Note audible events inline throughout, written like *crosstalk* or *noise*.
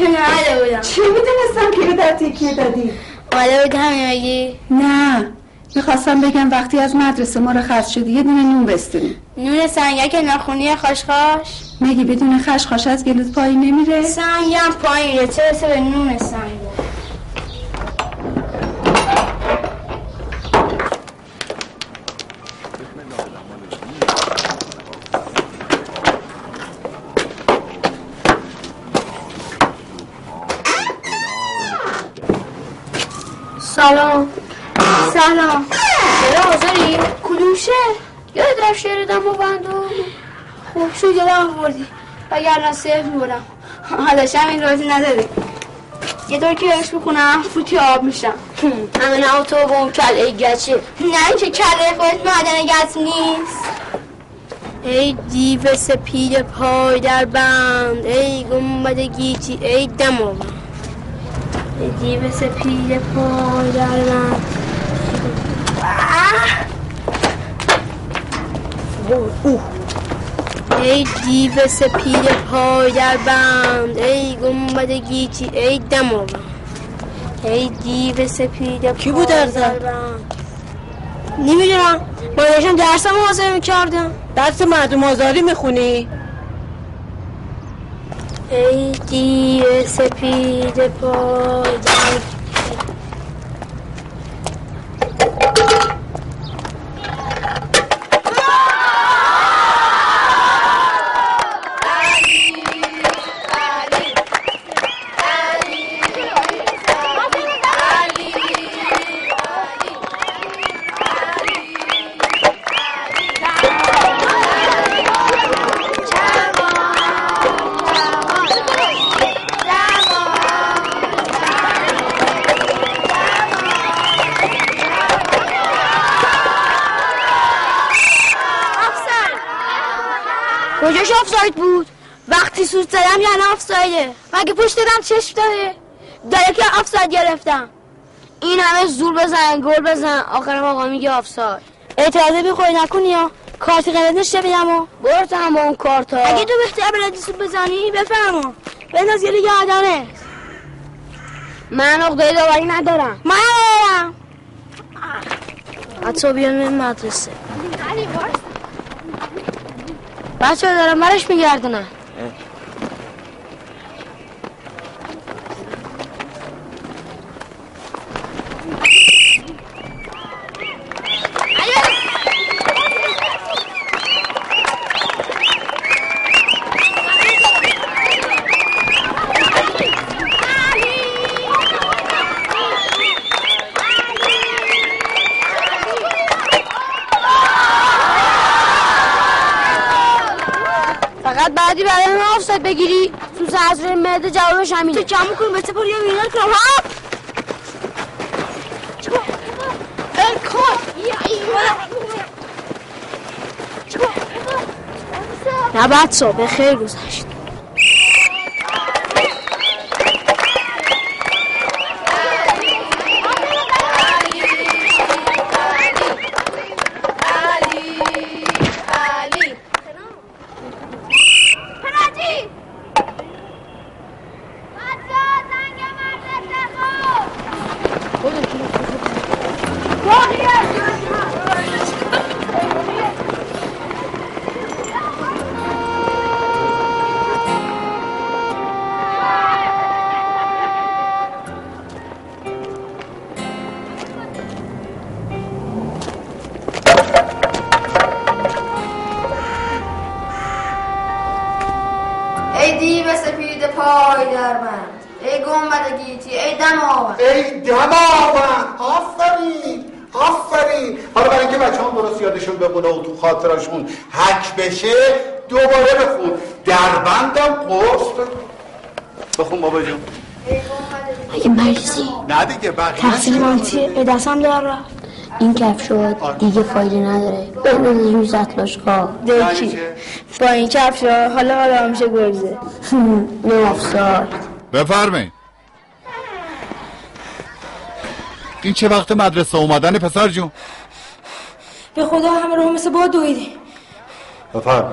چه بودم چه می‌دونستم که به در تکیه دادی آده بود همین نه می‌خواستم بگم وقتی از مدرسه ما رو خرج شدی یه دونه نون بستونی نون سنگک ناخونی خاشخاش مگه بدون خشخاش از گلوت پایین نمیره سنگم پایینه چه رسه به نون سنگ سلام سلام چرا حاضری؟ کلوشه یاد در شعر و بندو خوب شو یادم آوردی وگرنه صرف می‌برم. حالشم این رازی نداری یه دور که بهش بکنم فوتی آب میشم. همه نه تو با اون کله گچه. نه که کله خودت معدن گچ نیست. ای دیو سپید پای در بند. ای گمبد گیتی ای دماوند ای دیو سپید پای در بند. ای دیو سپید پای در بند ای گمبد گیتی ای دماوند ای دیو سپید پای کی بود در؟ بند نمی‌دونم ما داشتم درسم حاضر می‌کردم درس مردم آزاری می‌خونی؟ ای دیو سپید پای در زدم یعنی آفسایده. مگه پشت دادم چشم داره؟ داره که آفساید گرفتم. این همه زور بزن گل بزن. آخرم آقا میگه آفساید. اعتراضه بی خواهی نکنی یا کارت قرمز نشته بدم و برو تو هم با اون کارت ها اگه تو بهتر بلدی سود بزنی بفهمم بنداز یه لیگ آدمه. من اقدای داوری ندارم. من ندارم. حتی بیان این مدرسه. بچه دارم برش میگردونم فقط بعدی برای من آفساید بگیری تو سرزر معده کمو کن بسه پر یا وینر کنم. هاپ نه بچه به خیر گذشت. چیه؟ به دستم در رفت. این کف شد دیگه فایده نداره. زتلاشقا یعنی دکی چه؟ با این کف شد حالا حالا میشه گرزه. نه افسار. بفرمایید. این چه وقت مدرسه اومدن پسر جون؟ به خدا همه رو مثل با دویدی. بفرم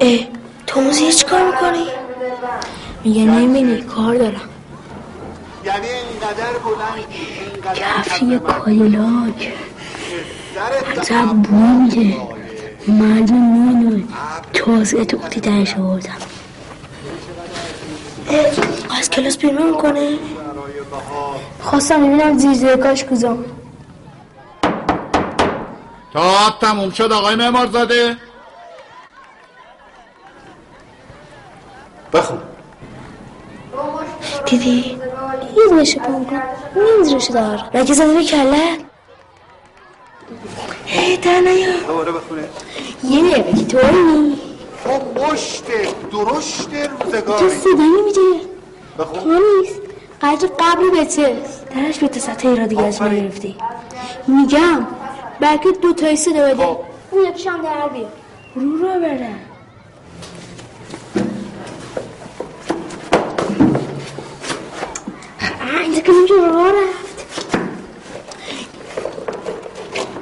اه تو موزی چی کار می‌کنی؟ میگه نمی‌بینی کار دارم یعنی اینقدر بلند کفشی کادیلاک عجب بوی میده مردم نمیدون تازه تو قطی درش آوردم. از کلاس بیرون می‌کنه خواستم ببینم زیر زرکاش کجام تا تموم شد آقای معمارزاده. بخون. دیدی؟ دونه شپم کن نمیزرش دار مگه زده به کلت ای در نیا دوباره بخونه یه دقیقه که طوری تو مشت درشت تو روزگاری صدا نمیده بخون تو نیست قدر قبل بته درش به تسطح را دیگه از من گرفتی میگم بلکه دو تایی صدا بده. اون یکیشم در بیا رو رو بره که نمیشه رو رفت.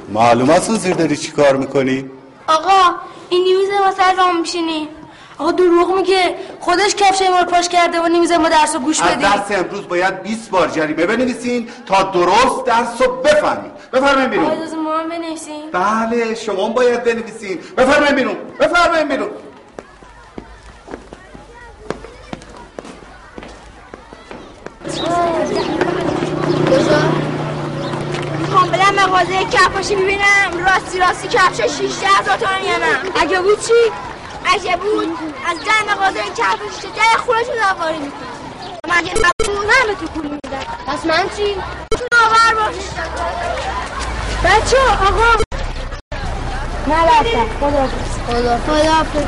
معلوم است زیر داری چی کار می‌کنی؟ آقا این نیمیزه ما سر رام میشینی آقا دروغ میگه. خودش کفشه ما پاش کرده و نیمیزه ما درس رو گوش از بدیم. درس امروز باید 20 بار جریمه بنویسین تا درست درس رو بفهمید بفرمایید بیرون. آقا ما هم بنویسیم. بله شما باید بنویسین. بفرمایید بیرون. بفرمایید بیرون می‌خوام برم مغازه کفاشی ببینم راستی راستی کفش 16 هزار تومن یا نه اگه بود چی؟ اگه بود. از در مغازه کفش در خونش رو داواری می‌کنم مگه نبود من به تو پول میدم؟ پس من چی؟ ناور باش. بچه آقا. من رفتم خدا خدا خدا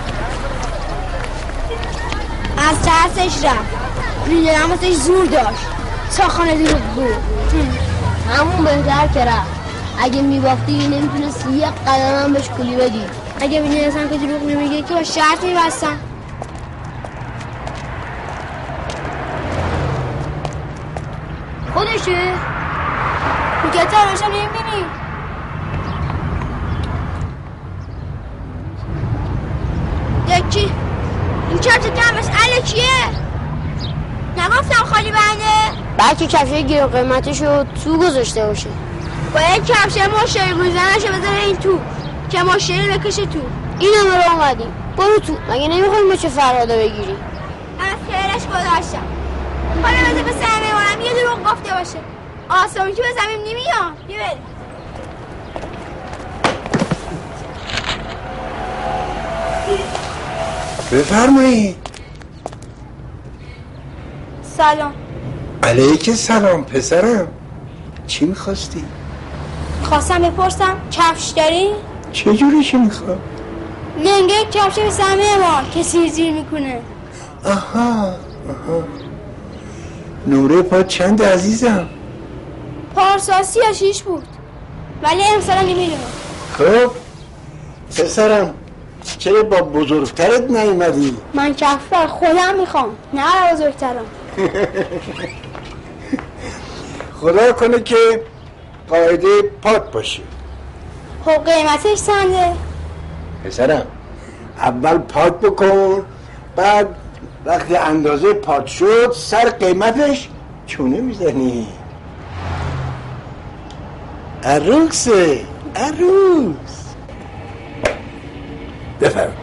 از ترسش رفت. می‌دونم واسش زور داشت. تا خانه دروغ بود همون بهتر که رفت. اگه میباختی نمی‌تونست یه قدم هم بهش کلی بدی. اگه می‌دونستم که دروغ نمیگه که با شرط میبستم. خودشه؟ تا روشم نمی‌بینی یکی این کفش کمش الکیه نگفتم خالی بلکه کفشه گیر قیمتش رو تو گذاشته باشه. باید کفش مشتری گوزنشو بذاره این تو. که مشتری بکشه تو. این همه رو اومدیم برو تو. مگه نمی‌خوای مچه فرهادا بگیری از خیرش گذاشتم. حالا بذار به سر میمونم. یه دروغ گفته باشه. آسانی تو به زمین نمیام بیا بریم بفرمایید. سلام. علیک سلام پسرم چی می‌خواستی؟ خواستم بپرسم کفش داری؟ چجوری چی می‌خواد؟ لنگه کفش به سمه ما که سیر زیر می‌کنه آها آها نوره پا چند عزیزم پارساسی یا شیش بود ولی امسال نمی‌دونم خب پسرم چرا با بزرگترت نیومدی؟ من کفش خودم می‌خوام نه بزرگترم خدا کنه که قاعده پاک باشه. خب قیمتش چنده؟ پسرم اول پاک بکن بعد وقتی اندازه پاک شد سر قیمتش چونه می‌زنی. عروسه عروس. بفرم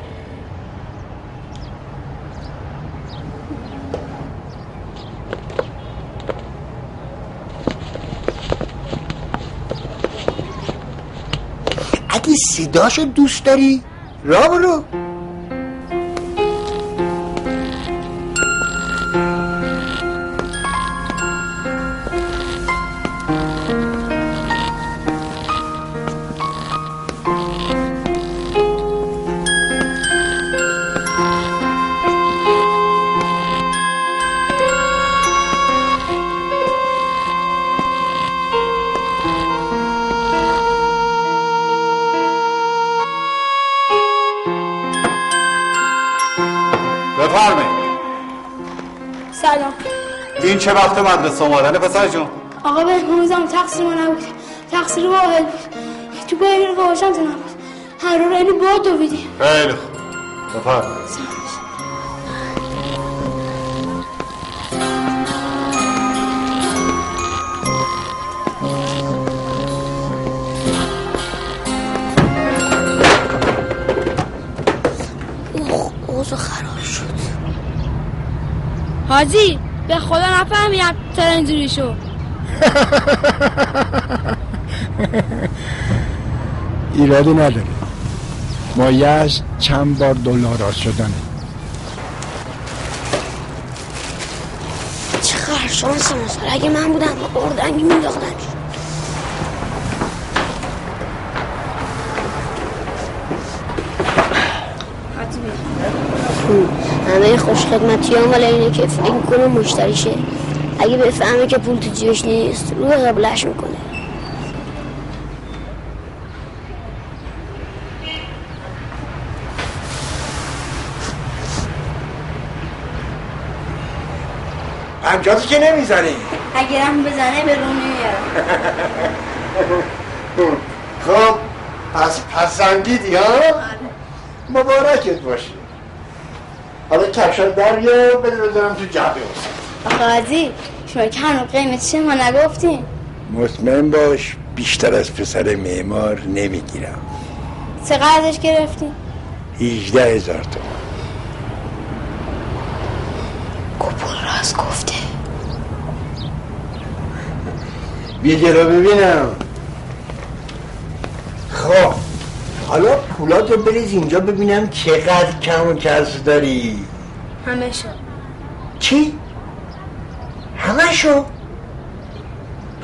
اگه صداشو دوست داری؟ را برو. وقت مدرسه اومدن. پسر جون. آقا به روزم تقصیر ما نبود. تقصیر واحد بود تو باید رو باشم تو نبود. هر رو اینو با دویدیم خیلی خوب. بفرمایید. اوضاع خراب شد. حاجی به خدا نفهمیدم چرا اینجوری شد. *laughs* ایرادی نداره مایش چند بار دلار شدنه چقدر شانس اگه من بودم اردنگی مینداختم همه خوش خدمتی هم ولی اینه که فکر کنه مشتریشه. اگه بفهمه که پول تو جیبش نیست روی قبلش می‌کنه. پنجاتی که نمی‌زنی. اگرم بزنه به رو نمیارم *laughs* خب پس پسندیدی ها؟ مبارکت باشی حالا کفشان در یا بده بذارم تو جعبه آقا عزیز شما که هنو قیمتش ما نگفتین مطمئن باش بیشتر از پسر معمار نمی‌گیرم. چقدرش گرفتین؟ 18 هزار تومن پول راست گفته. بیا جلو ببینم. خب. حالا پولاتو بریز اینجا ببینم چقدر کم و کس داری. همه شد چی؟ همه شو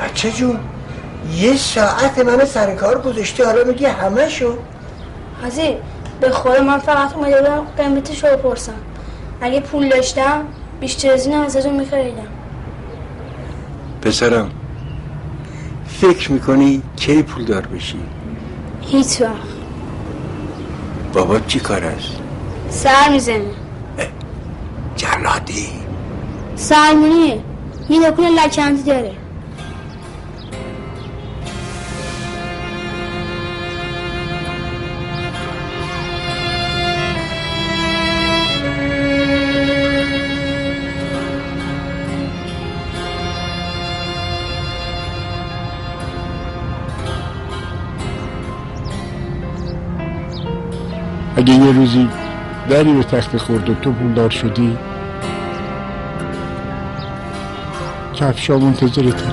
بچه جون یه ساعت منو سر کار گذاشتی حالا میگی همه شو حاجی به خدا من فقط اومده بودم قیمتش رو بپرسم اگه پول داشتم بیشتر از این ازتون میخریدم. پسرم فکر می‌کنی کی پول دار بشی؟ هیچ وقت بابا چی کار است؟ سر می‌زنه. جلادی سرمونیه یه دکون لکندی داره. دری به تخت خورد و تو پولدار شدی؟ کفشا منتظرته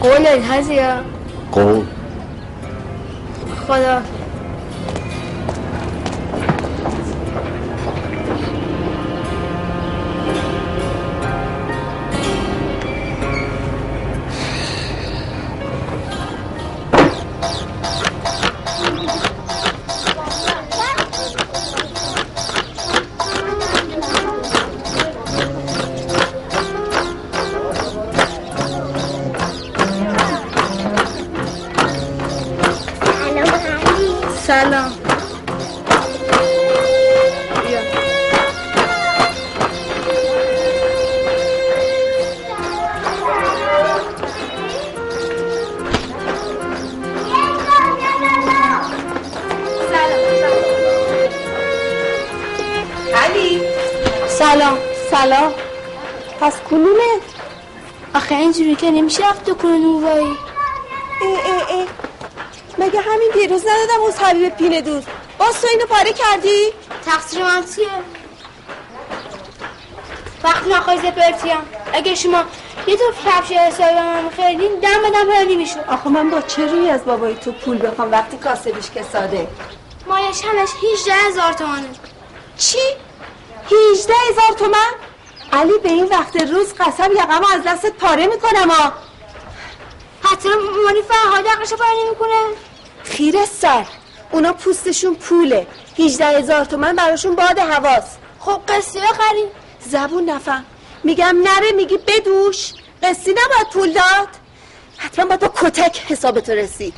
قولت هزیا قول؟ خدا. سلام پس کلونه؟ آخه اینجوری که نمیشه رفت نوایی ای ای ای مگه همین دیروز ندادم از حبیب پینه دوز باز تو اینو پاره کردی؟ تقصیر من چیه؟ وقت نخواهی زپرتیم اگه شما یه تو کفش حسابی به من خریدین دم بدم پرنی می‌شد. آخه من با چه روی از بابای تو پول بخوام وقتی کاسبیش که ساده؟ مایش همش 18 هزار تومنه چی؟ 18 هزار تومن؟ علی به این وقت روز قسم یقم از دستت پاره می‌کنم ها حتی مانی فرهاد عقلشو پرنی می‌کنه. خیره سر. اونا پوستشون پوله. 18 هزار تومن براشون باد هواست خب قصه بخریم زبون نفهم. میگم نره میگی بدوش. قصی نباید پول داد. حتما باید با کتک حسابتو رسید.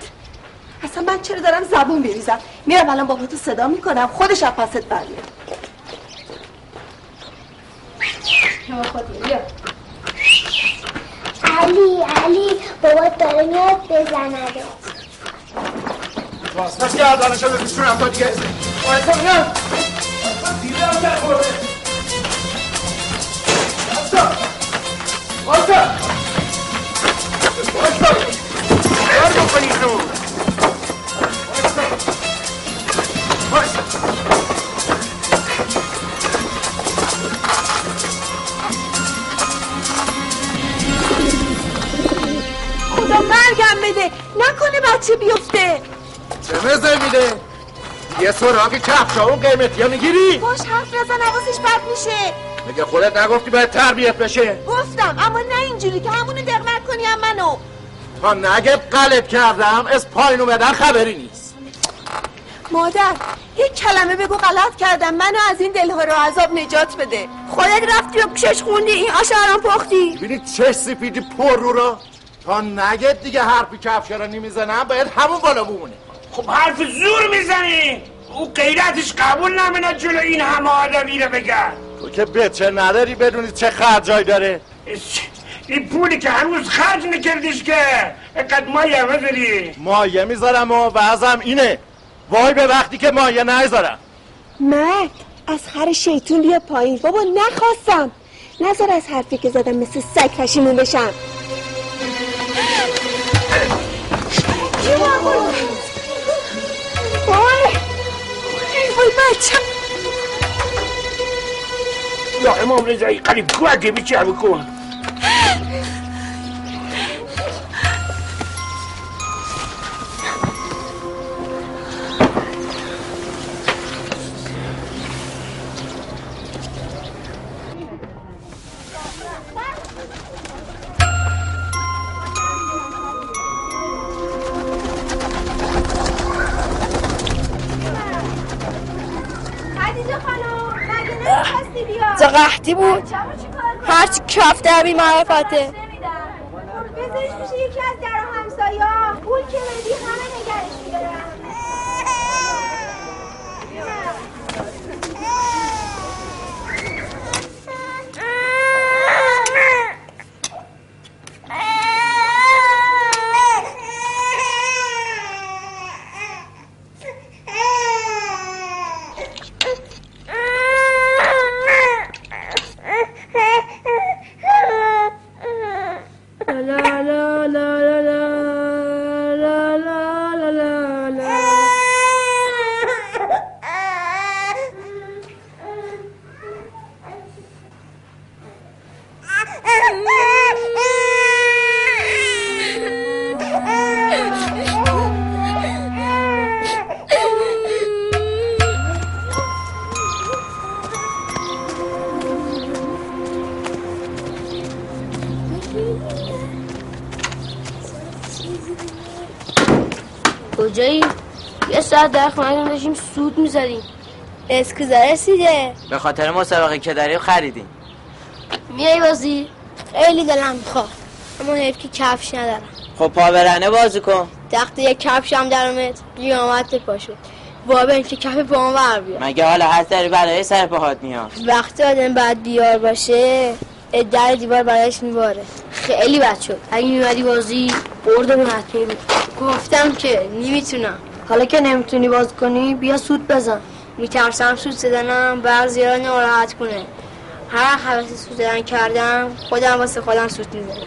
اصلا من چرا دارم زبون بریزم میرم الان باباتو صدا می‌کنم. خودش از پست برمیاد علی علی بابا داره میاد بزنده پس گردانشو بپیچونم تا دیگه وایسا بینم دیده هم در وایسا وایسا وایسا بر بکنید رو بده نکنه بچه بیفته. چه مزه میده؟ یه سراغ کفشا اون قیمتی ها می‌گیری؟ باش حرف نزن حواسش بد میشه. مگه خودت نگفتی باید تربیت بشه؟ گفتم اما نه اینجوری که همونو دقمت کنی هم منو. تا نگه قلب کردم از پایین اومدن خبری نیست. مادر یک کلمه بگو غلط کردم. منو از این دلها رو عذاب نجات بده. خودت رفتی و پیشش خوندی این آشاران پختی. ببینید چه سفیدی پر رو را. تا نگه دیگه حرفی کفشا رو نمی‌زنم باید همون بالا بمونه. خب حرف زور می‌زنی؟ او غیرتش قبول نمونه جلو این همه آدمی رو بگن تو که بچه نداری بدونی چه خرجایی داره. این پولی که هنوز خرج نکردیش که اینقدر مایه بذاری. مایه می‌ذارم و وضعم اینه. وای به وقتی که مایه نذارم مرد از خر شیطون بیا پایین. بابا نخواستم. نظر از حرفی که زدم مثل سگ پشیمون بشم. یا امام رضایی قریب کو اگه بیچه بود. هرچی کف در بی معرفته. می‌زدیم اسکوزا رسیده به خاطر مسابقه که داریم خریدیم. میای بازی؟ خیلی دلم می‌خواد. اما حیف که کفش ندارم. خب پا برهنه بازی کن. تخت یک کفش هم در اومد. قیامت پا شد. بابا این که کف پا ور بیاد. مگه حالا هست داری برای سر پاهات میاد؟ وقتی آدم بعد دیار باشه در دیوار برایش میباره. خیلی بد شد. اگه میمدی بازی بردمون حتمی بود. گفتم که نمی‌تونم. حالا که نمی‌تونی باز کنی بیا سود بزن. میترسم سود زدنم بر زیاد ناراحت کنه. هر حوثی سود زدن کردم خودم واسه خودم سود می‌زنم.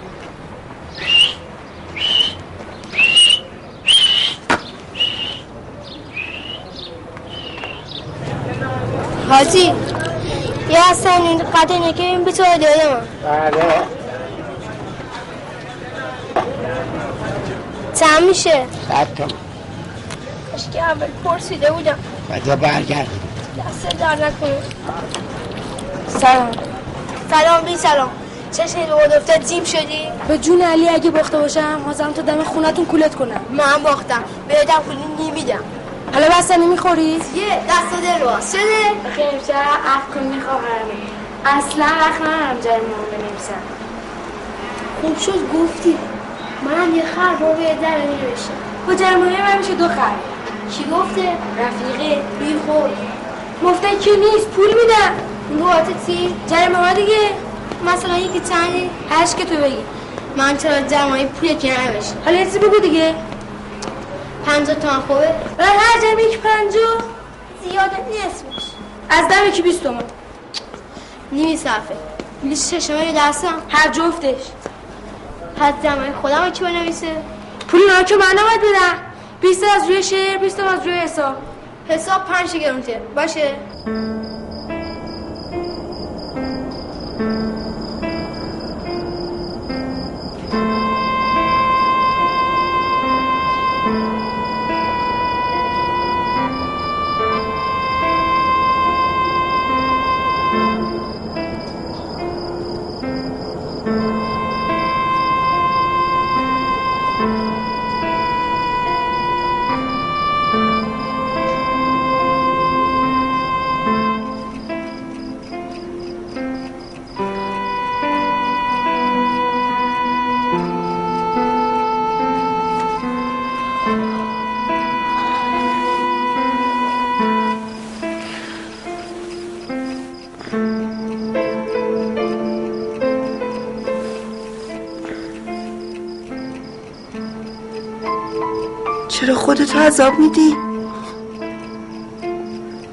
حاجی یه اصلا این قطعه نکه این بچه داده من بله. چند میشه. صد کاش که اول پرسیده بودم. بجا برگرد. دست در نکنه. سلام. سلام بی سلام. چه شده بود افتاد؟ جیب شدی؟ به جون علی اگه باخته باشم حاضرم تا دم خونتون کولت کنم. من باختم. بهتم پولی نمیدم. حالا بستنی می‌خوری؟ یه دست و دل باز شده؟ بخیر امشب عفو کن می‌خواهم. اصلا وقت ندارم جای ما بنویسم. خوب شد گفتی. منم یه خر با به در نمیشه با جرمایه من میشه دو خر. کی گفته؟ رفیقه. بی خود. مفتن که نیست پول میدم نوعات چی؟ جرمه ها دیگه. مثلا یکی چندی؟ هشت که تو بگی. من چرا جمعی پول که نمیشه حالا یه بگو دیگه. پنجاه تومن خوبه. و هر جمع یک پنجا زیاده نصفش از دم یکی بیست تومن. نیمی صفحه بلیس چشمه یه دستم هر جفتش. حد زمانی خودم کی بنویسه؟ پول اینا که من نباید بدم. بیست از روی شعر بیست از روی حساب. حساب پنج گرونته باشه. چرا خودتو عذاب میدی؟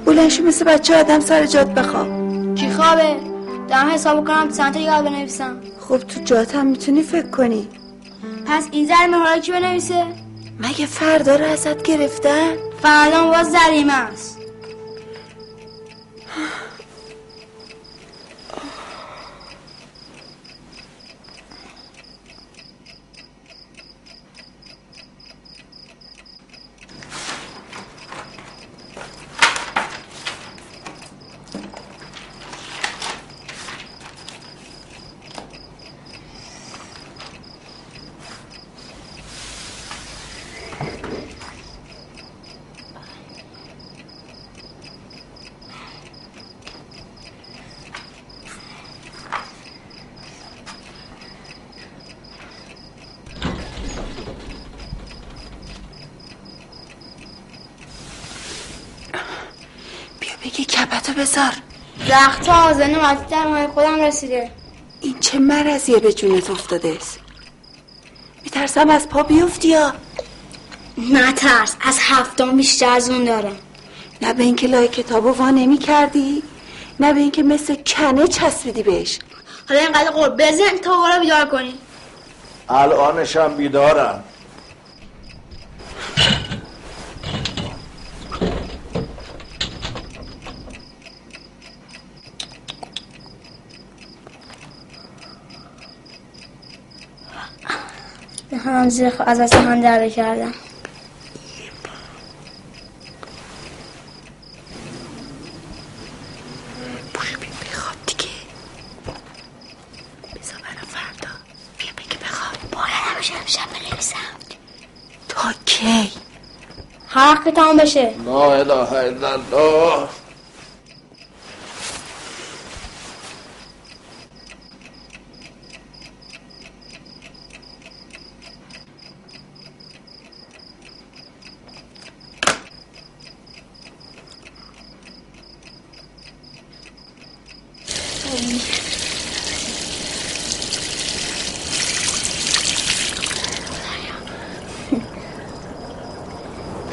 بلنشو مثل بچه آدم سر جات بخواب. کی خوابه؟ دارم حساب کنم چند تا یاد بنویسم. خب تو جات هم می‌تونی فکر کنی. پس این زر مهارا کی بنویسه؟ مگه فردا رو ازت گرفتن؟ فردا باز زریمه است بیا بگی کپتو بذار زخت آزنه وقتی در ماه خودم رسیده. این چه مرضیه به جونت افتاده؟ است میترسم از پا بیفتی یا؟ نه ترس از هفتم بیشتر از اون دارم. نه به اینکه لای کتابو وا نمی کردی نه به اینکه مثل کنه چسبیدی بهش. حالا اینقدر قرب بزن تا برو بیدار کنی. الانشم بیدارم. هم زیر از اصلا هم در کردم وقت تمام بشه. لا اله الا الله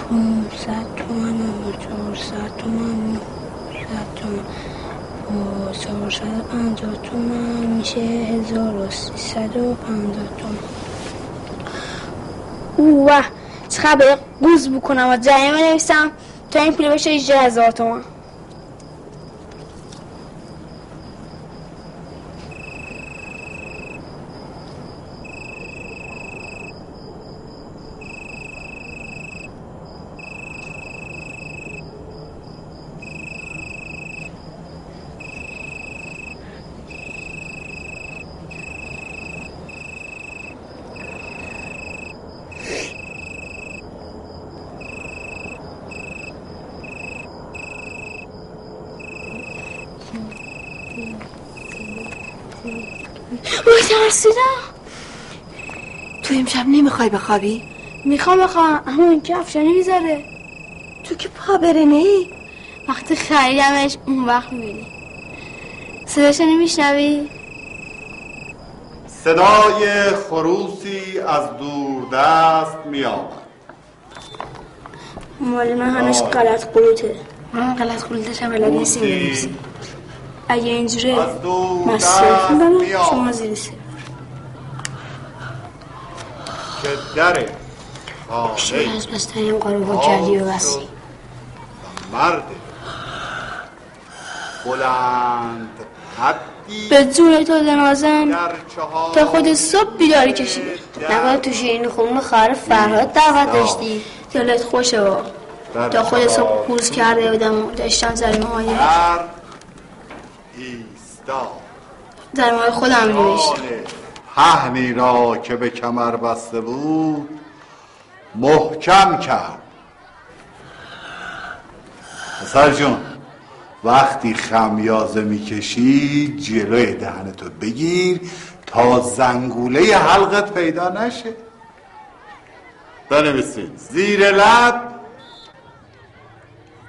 پونصد تومن و چهارصد تومن و صد تومن با چهارصد و پنجاه تومن میشه هزار و سیصد و پنجاه تومن اوه چقدر به قوز بکنم و جریمه نویسم تا این پول بشه 18 هزار تومن اوه ترسیدم تو امشب نمی‌خوای بخوابی؟ می‌خوام بخوام اما این که افشانی می‌ذاره. تو که پا برنه ای وقتی خریدمش اون وقت می‌بینی. صداشو نمیشنوی؟ صدای خروسی از دوردست می آمد مال من هنوز آه. غلط قلوته من غلط قلوتش هم بلد نیستیم. بنویسیم اگه اینجوره از دو من دست صرف می‌برم میاد. شما زیر شما خانه از بستنیم قروبا کردی و بسی مرد بلند حدی. به جون تو دنازم تا خود صبح بیداری کشیده نگاه تو شیرین خونم خواهر فرهاد دعوت داشتی. دلت خوشه با تا خود صبح پوز کرده بودم و داشتم زرمه های ایستا. زرمه های خودم نوشتم پهنی را که به کمر بسته بود محکم کرد. پسر جون وقتی خمیازه می‌کشی جلوی دهنتو بگیر تا زنگوله حلقت پیدا نشه. بنویسید. زیر لب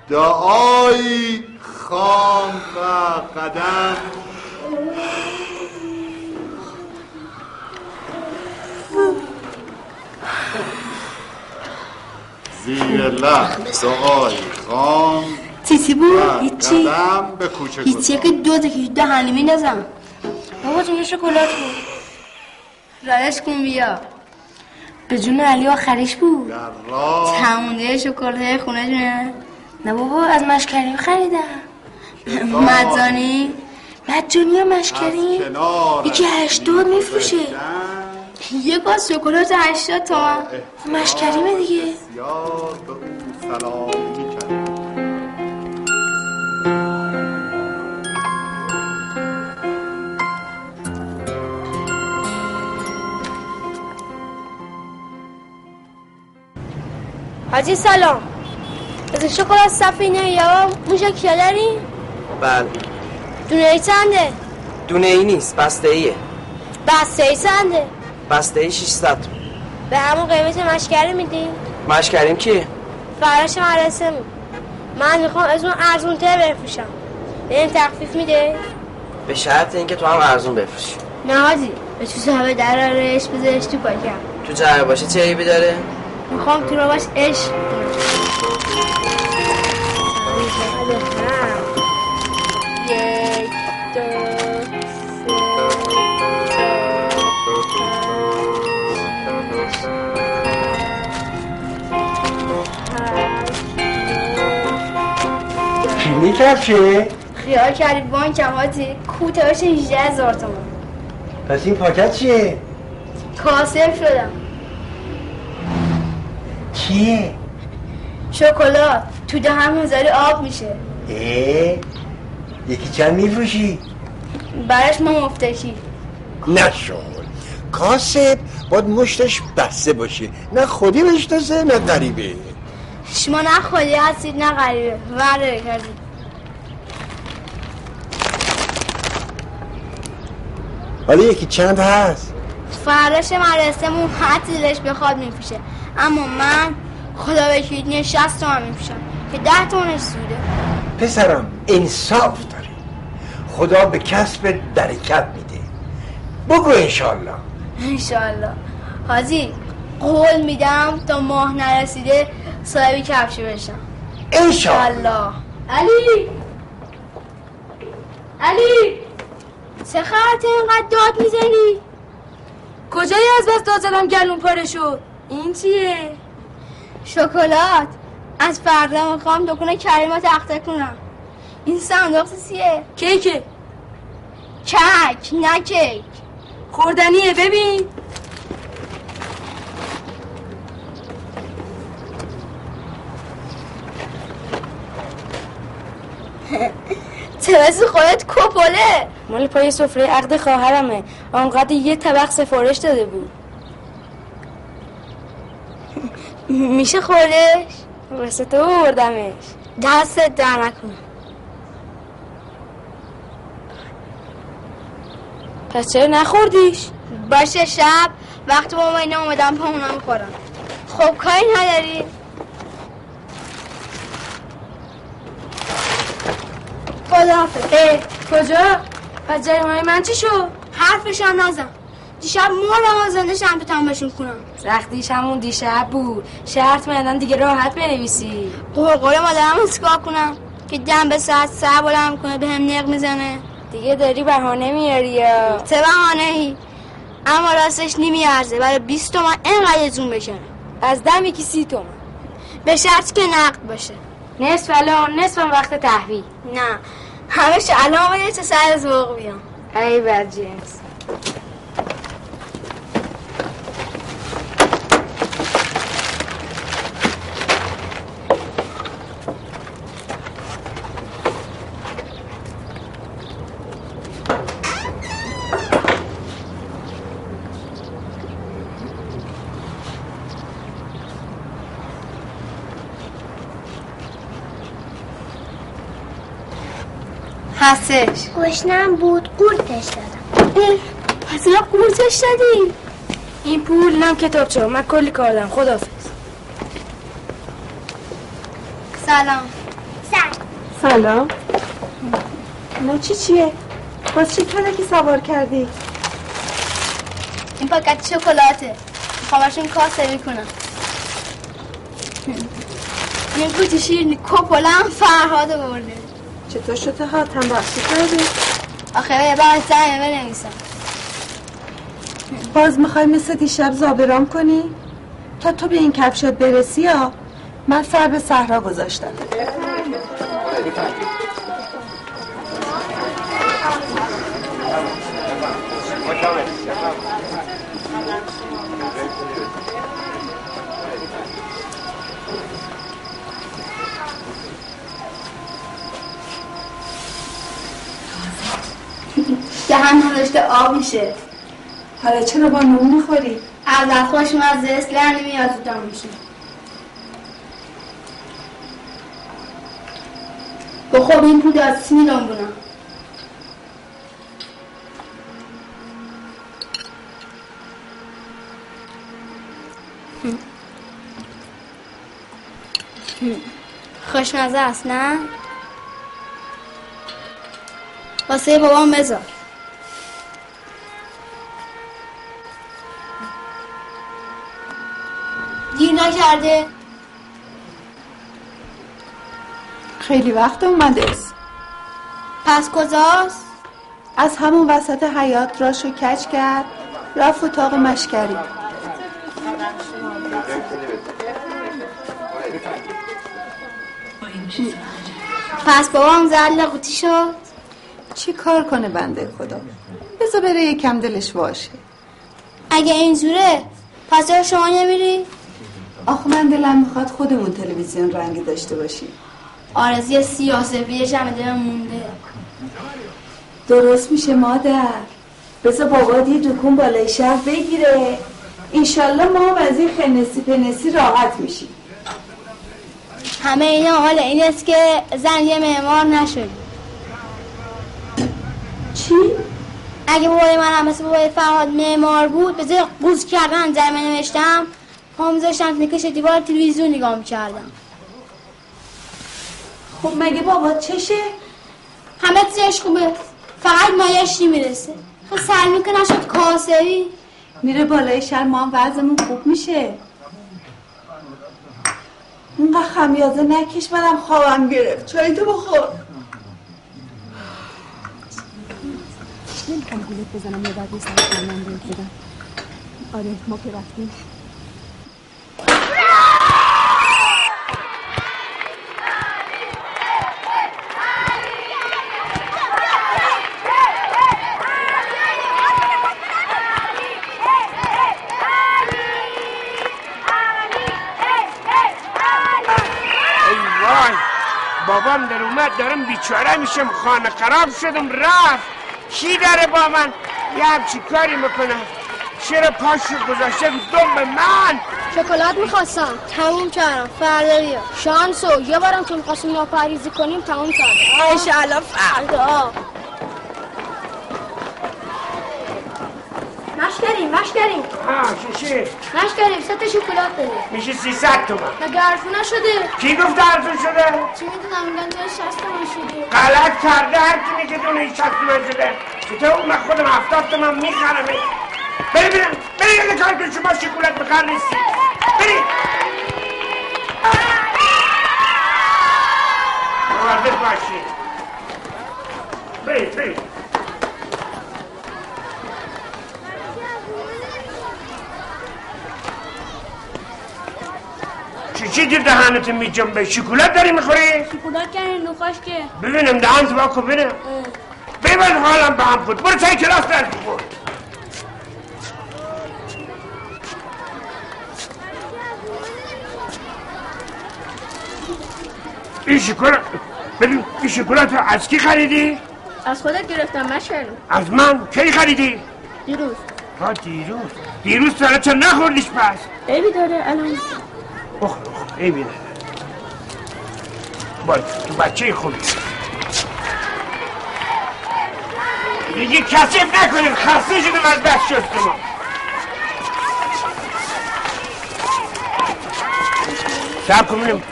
دعایی خام و قدم. زیر لب دعای خام. چیزی بود؟ و هیچی. به کوچه هیچی که دو تا که دهنی میندازم بابا تو یه شکلات بود رایش کن بیا. به جون علی آخریش بود. در راه تمونده شکلات خونه جونه نه بابا از مشکریم خریدم. مجانی مجانی یا مشکریم کنار یکی هشتاد میفروشه. یه باز شکلات هشتاد تومن مشکریمه دیگه. بسیار به او سلامی کرد حاجی سلام. از شکلات سفینه یا موشه کیا داری؟ بله. دونه ای چنده؟ دونه ای نیست بسته ایه بسته ای چنده؟ بسته ای 600 به همون قیمت مشکری میدی؟ مش کردیم کی؟ فراش می من می‌خوام از اون ارزون تر بفروشم بهم تخفیف میده؟ به شرط اینکه تو هم ارزون بفروشی نه حاجی به تو صاحب درارش بذارش تو پاکم تو جعبه باشه چه عیبی داره؟ می‌خوام تو رو باش عشق یک چینی کفشه؟ خیال کردی بانکم حاجی کوتاهش 18 هزار تومن. پس این پاکت چیه؟ کاسب شدم. چیه؟ شکلات. تو دهن می‌ذاری آب میشه. اه یکی چند میفروشی؟ برش ما مفتکی. نشون کاسب باید مشتش بسته باشه. نه خودی بشناسه نه غریبه. شما نه خودی هستید نه غریبه. ورداره کردید. حالا یکی چند هست؟ فراش مدرسهمون هر چی دلش بخواد میپوشه اما من خدا بکید 60 تومن میپوشم که 10 تومنش سوده پسرم انصاف داری خدا به کسب برکت میده. بگو انشالله انشالله حاجی قول میدم تا ماه نرسیده صاحبی کفش بشم. انشالله علی! علی! چه خاطر اینقدر داد می‌زنی؟ کجایی از بس داد زدم گلون پاره شد این چیه؟ شکلات. از فردا می‌خوام دکونه کریمات تخته کنم. این صندوق چیه؟ کیکه. کک نه کیک. خوردنیه ببین. ترس خودت کپله مال پای سفره عقد خواهرمه. آنقدر یه طبق سفارش داده بود. میشه خورش واسه تو بردمش دستت در نکنه. پس چرا نخوردیش؟ باشه شب. وقتی با اینا اومدم پا اونا می‌خورم خب کاری نداری. خداحافظ. کجا؟ پس جریمه من چی شد؟ حرفشم نزن. دیشب مردم از زنده شم تماشون کنم. سختیش همون دیشب بود شرط میدن دیگه راحت بنویسی. قرقر مادرم چیکار کنم؟ که دم به ساعت سر بلند کنه به هم نق می‌زنه. دیگه داری بهانه میاری یا؟ چه بهانه ای اما راستش نمیارزه. برای 20 تومن اینقدر زوم بشنه از دم یکی سی تومن. به شرط که نقد باشه. نصف الان نصف وقت تحویل. نه. همیشه الان یه چه سر ذوق بیام. ای بد جنس. هستش گشنم بود قورتش دادم. پس اینا قورتش دادی؟ این پول نم کتاب چه؟ من کلی کار دارم خدافز سلام. سلام. سلام. نه چی چیه؟ باز چی کلکی سوار کردی؟ این پاکت شکلاته. میخوامشون کاسه می‌کنم این کوچی شیرنی کپولم فرهاد برده. چطور شده ها تنبخشی کردی؟ آخه یه بار زنه بنویسم باز می‌خوای مثل دیشب زابرام کنی؟ تا تو به این کفشت برسی ها من سر به صحرا گذاشتم دهن رشته آب میشه حالا چرا با نون می‌خوری؟ از خوش مزه است لعنی میاد تو دام میشه بخور این پول از سی میلیون بونم خوشمزه است نه؟ واسه بابام بذار دیر نکرده خیلی وقت اومده است. پس کجاست؟ از همون وسط حیات راشو کچ کرد رفت اتاق مشکری. پس بابام زل قوطی شد؟ چی کار کنه بنده خدا؟ بذار بره یکم دلش واشه. اگه اینجوره پس شما نمیری؟ آخه من دلم می‌خواد خودمون تلویزیون رنگی داشته باشیم. آرزی سیاسفیدش هم دلم مونده. درست میشه مادر. بذار بابا یه دکون بالای شهر بگیره. اینشالله ما هم از این خنسی پنسی راحت میشیم. همه اینا حال این است که زن یه معمار نشد چی؟ اگه بابای من هم مثل بابای فرهاد معمار بود به جای قوز کردن جمعه نوشتم پا میذاشتم نکش دیوار تلویزیون نگاه می‌کردم. خب مگه بابا چشه؟ همه چیزش خوبه. فقط مایش نمی‌رسه. خب سر می‌کنه شد کاسبی میره بالای شهر ما هم وضعمون خوب میشه. اینقدر خمیازه نکش منم خوابم گرفت. چای تو بخور. نمی‌خوام گولت بزنم یه بعد نیستم کنم بدم. آره ما که رفتیم. بابام در اومد دارم بیچاره میشم خانه خراب شدم رفت. کی داره با من؟ یه همچی کاری می‌کنم چرا پاشو گذاشته دم به من؟ شکلات می‌خواستم. تموم کردم. فردا بیا شانسو یه بارم که می‌خواستیم ناپریزی کنیم تموم کردم. انشالله فردا. مشکریم مشکریم ها شیشه مشکریم سه تا شکلات بده میشه سی تومن. مگه حرفی نشده. کی گفت حرفی شده؟ چی می‌دونم میگن تو شست تومن شده. غلط کرده هر کی میگه دونه شست تومن شده. چطور؟ من خودم هفتاد تومن می‌خرم. بری بریم بری یه کار کن شما شکولت بخار نیستی بری مواظب باشی بری بری چی چی در دهنت می جنبه شکولت داری می‌خوری؟ شکولات کنی نوخاش که ببینم دهنت با ببینم ببین حالم به هم خود برو چای کلاس درس بخور این شکلات ببین این شکلات رو از کی خریدی؟ از خودت گرفتم مشکل از من؟ کی خریدی؟ دیروز. ها دیروز. دیروز سالا چه نخوردیش پس؟ عیبی داره الان. بخور بخور ای بینه باید تو بچه خوبی. دیگه کسیف نکنیم خسته شدیم از بس شستم سب کن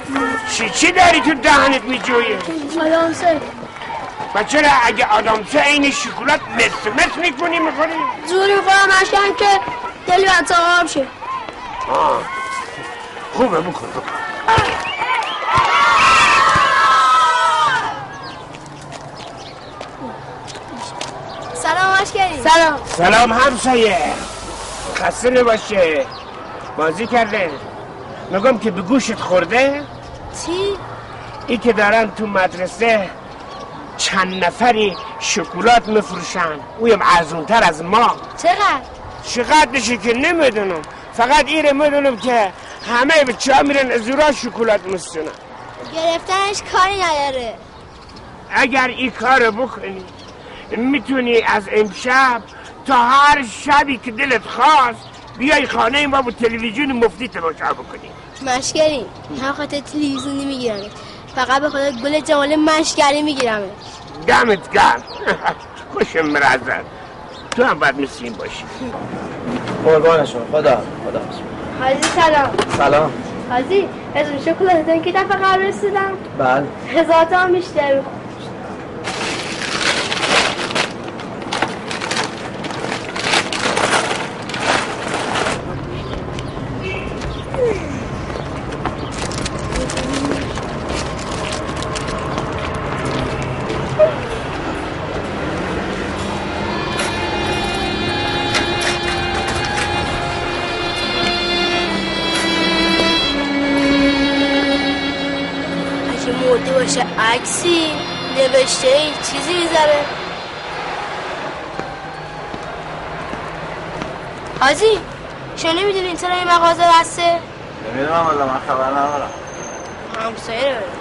چی چی داری تو دهنت میجویه آدم سه و چرا اگه آدامسه این شکلات مت مت می‌کنی می‌خوری؟ زوری خورم اشکن که دلی بچه آب شه. آه. خوبه بکن بکن. سلام اشکری سلام. سلام همسایه. خسته نباشه بازی کرده میگم که به گوشت خورده چی؟ ای که دارن تو مدرسه چند نفری شکلات میفروشن. اویم ارزونتر از ما. چقدر؟ چقدر بشه که نمی‌دونم. فقط ایره می‌دونم که همه بچه ها میرن از اورا شکلات مستونن گرفتنش کاری نداره. اگر این کار بکنی می‌تونی از امشب تا هر شبی که دلت خواست بیای خانه ما با تلویزیون مفتی تماشا بکنی. مشکری نه خاطر تلویزیونی می‌گیرم. فقط به خاطر گل جمال مشکری می‌گیرم. دمت گرم. *laughs* خوشم مرزد تو هم باید مثل این باشی. قربانشون خدا. خدا. حاجی سلام. سلام. حاجی از اون شکلاتتون که دفعه قبل رسیدم. بله. هزار تا هم بیشتر. حاجی شما نمی‌دونین چرا این مغازه بسته؟ نمی‌دونم والا من خبر ندارم. همسایه رو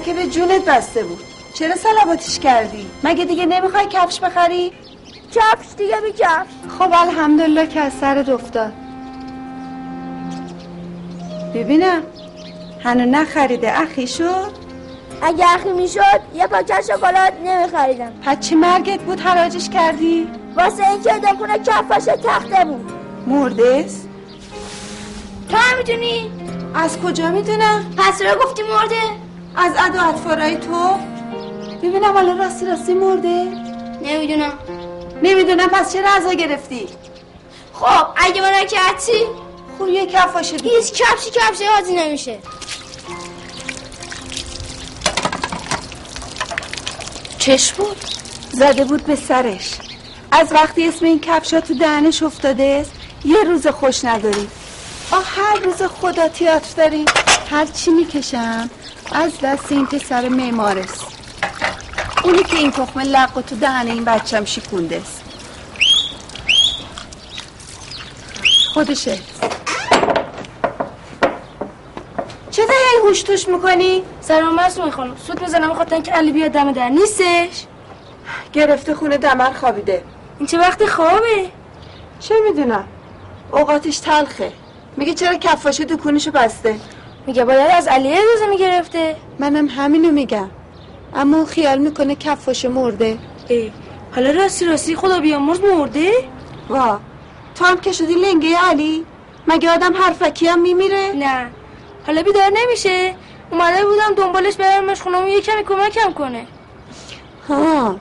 که به جونت بسته بود چرا سلامتیش کردی؟ مگه دیگه نمی‌خوای کفش بخری؟ کفش دیگه بی کفش خب الحمدلله که از سرت افتاد ببینم هنو نخریده اخی شد اگه اخی می‌شد یه پاکت شکلات نمیخریدم پس چی مرگت بود حراجش کردی؟ واسه اینکه دکونه کفش تخته بود مرده است؟ تو هم می‌تونی از کجا می‌دونم؟ پس رو گفتی مرده از عد و اطفارای تو؟ ببینم حالا راستی راستی مرده؟ نمی‌دونم. نمی‌دونم پس چرا ازا گرفتی؟ خب اگه من کردی خب یه کفاشه دیگه هیچ کفشی کفشی حاضی نمیشه. چش بود؟ زده بود به سرش. از وقتی اسم این کفشا تو دهنش افتاده است یه روز خوش نداری. آه هر روز خدا تیاتر داریم هر چی می‌کشم از دست این پسر معمارست اونی که این تخم لق و تو دهن این بچم شکونده است. خودشه. چه ده هی هوش توش می‌کنی؟ سلام مرسوم خانم. سود می‌زنم خاطر که علی بیاد دم در. نیستش؟ گرفته خونه دمر خوابیده. این چه وقت خوابه؟ چه می‌دونم. اوقاتش تلخه. میگه چرا کفاشه دکونشو بسته؟ میگه باید از علی اجازه می‌گرفته. منم همینو میگم. اما اون خیال می‌کنه کفاشه مرده. ای حالا راستی راستی خدا بیامرز مرده؟ وا تو هم که شدی لنگه علی؟ مگه آدم حرفکی هم میمیره؟ نه حالا بیدار نمیشه. اومده بودم دنبالش برمش خونم یه کمی کمکم کنه. ها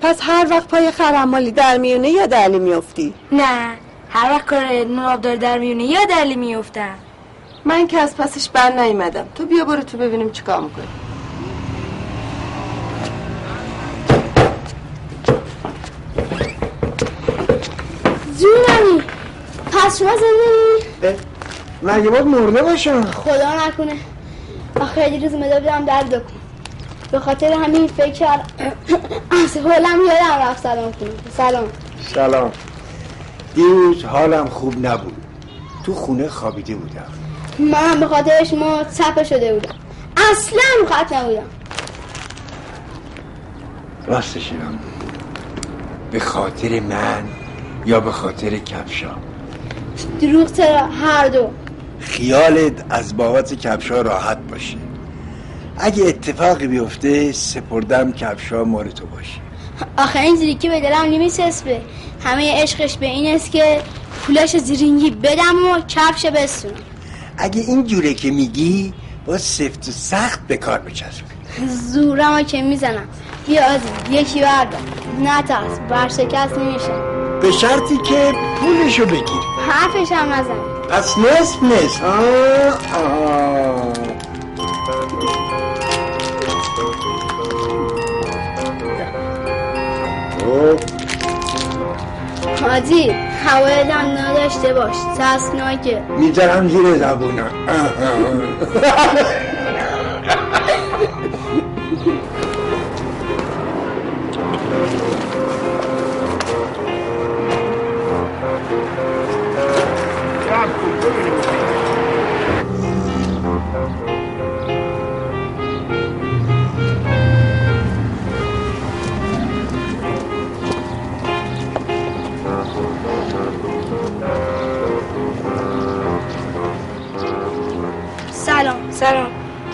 پس هر وقت پای خرمالی در میونه یا علی میافتی؟ نه هر وقت کار نوابدار در میونه یا علی میفتم من که از پسش بر نیومدم. تو بیا برو تو ببینیم چیکار می‌کنی. جونمی پس شما زندگی مگه باید مرده باشم. خدا نکنه. آخه یه روز مدار بیدم در دکون به خاطر همین فکر کرد حالم یادم رفت. سلام کنم سلام. سلام. دیروز حالم خوب نبود. تو خونه خوابیده بودم. من به خاطر شما چپه شده بودم. اصلا خط نبودم. راستشم به خاطر من یا به خاطر کفشا؟ دروغ چرا؟ هر دو. خیالت از بابت کفشا راحت باشه. اگه اتفاقی بیفته سپردم کفشا مال تو باشه. آخه اینجوری که به دلم نمیچسبه. همه عشقش به این است که پولش زیرینگی بدم و کفش بستونم اگه این جوره که میگی با سفت و سخت به کار بچسب زورم که می‌زنم. بیا از یکی بردار نترس برشکست نمیشه. به شرطی که پولشو بگیر. حرفش هم نزن. پس نصف نصف. آه آه. حاجی حوایدم نداشته باش ترسناکه می‌ذارم زیر زبونم. *laughs*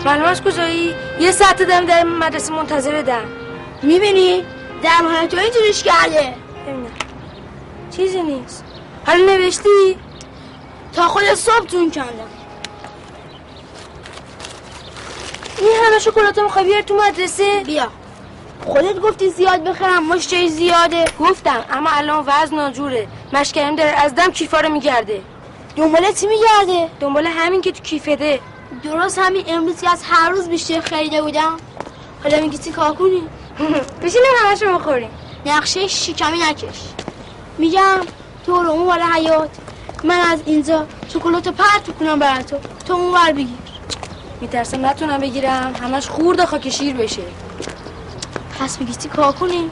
از کجایی؟ یه ساعت دارم در مدرسه منتظر دم می‌بینی ماه تو اینجوریش کرده ببینم. چیزی نیست. حالا نوشتی؟ تا خود صبح تون کندم. این همه شکلات می‌خوای بیار تو مدرسه؟ بیا. خودت گفتی زیاد بخرم مشتری زیاده. گفتم اما الان وزن ناجوره. مشکریم داره از دم کیفا رو میگرده. دنبال چی میگرده؟ دنبال همین که تو کیفته. درست همین امروز که از هر روز بیشتر خریده بودم. حالا میگی چی کار کنی؟ *laughs* بشینیم همشو بخوریم. نقشه شکمی نکش. میگم تو رو اون ور حیات من از اینجا شکلات پرت کنم برای تو. تو اون ور بگیر. میترسم نتونم بگیرم. همش خورد خاک شیر بشه. پس میگی چی کار کنیم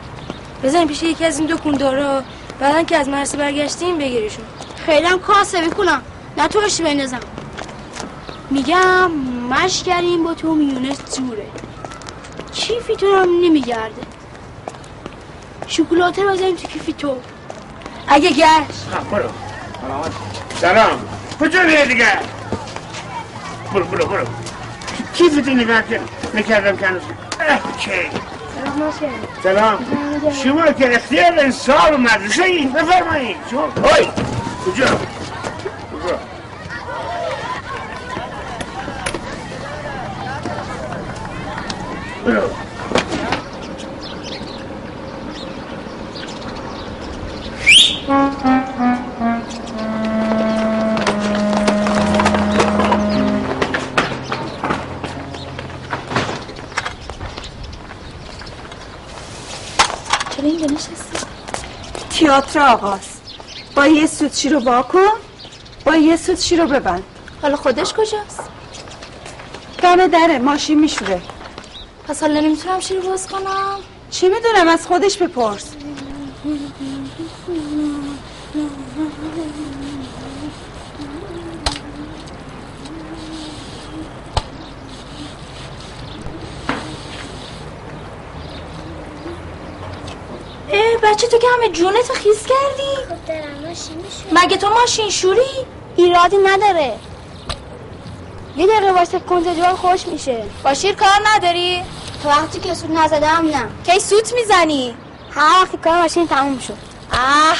بزنیم پیش یکی از این دکوندارا بعدن که از مرسه برگشتیم بگیرشون خیلی هم کاسبی کنم نه تو باشی بندازم. میگم مشکریم با تو میونس جوره کیفی تو هم نمیگرده؟ شکلاته رو بزنیم تو کیفی تو اگه گشت. برو. سلام. کجا میره دیگه؟ برو برو برو. کیفتو نگاه کن نکردم که هنوز اه، چه سلام شما که اختیار انصار و مدرسه این بفرمایید شما کجا؟ چرا اینجا نشستی؟ تیاتر آغاز با یه سوتشی رو واکن با یه سوتشی رو ببند حالا خودش کجاست؟ دم دره ماشین میشوره پس حالا نمی‌تونم شیر باز کنم. چی می‌دونم از خودش بپرس. بچه تو که همه جونتو خیز کردی؟ خب دارم ماشین مگه تو ماشین شوری؟ ایرادی نداره. یه دقیقه واسه کنترل خوش میشه. با شیر کار نداری؟ وقتی که سود نزدم نه. کی سوت می‌زنی؟ هر وقتی کار ماشین تموم شد. اه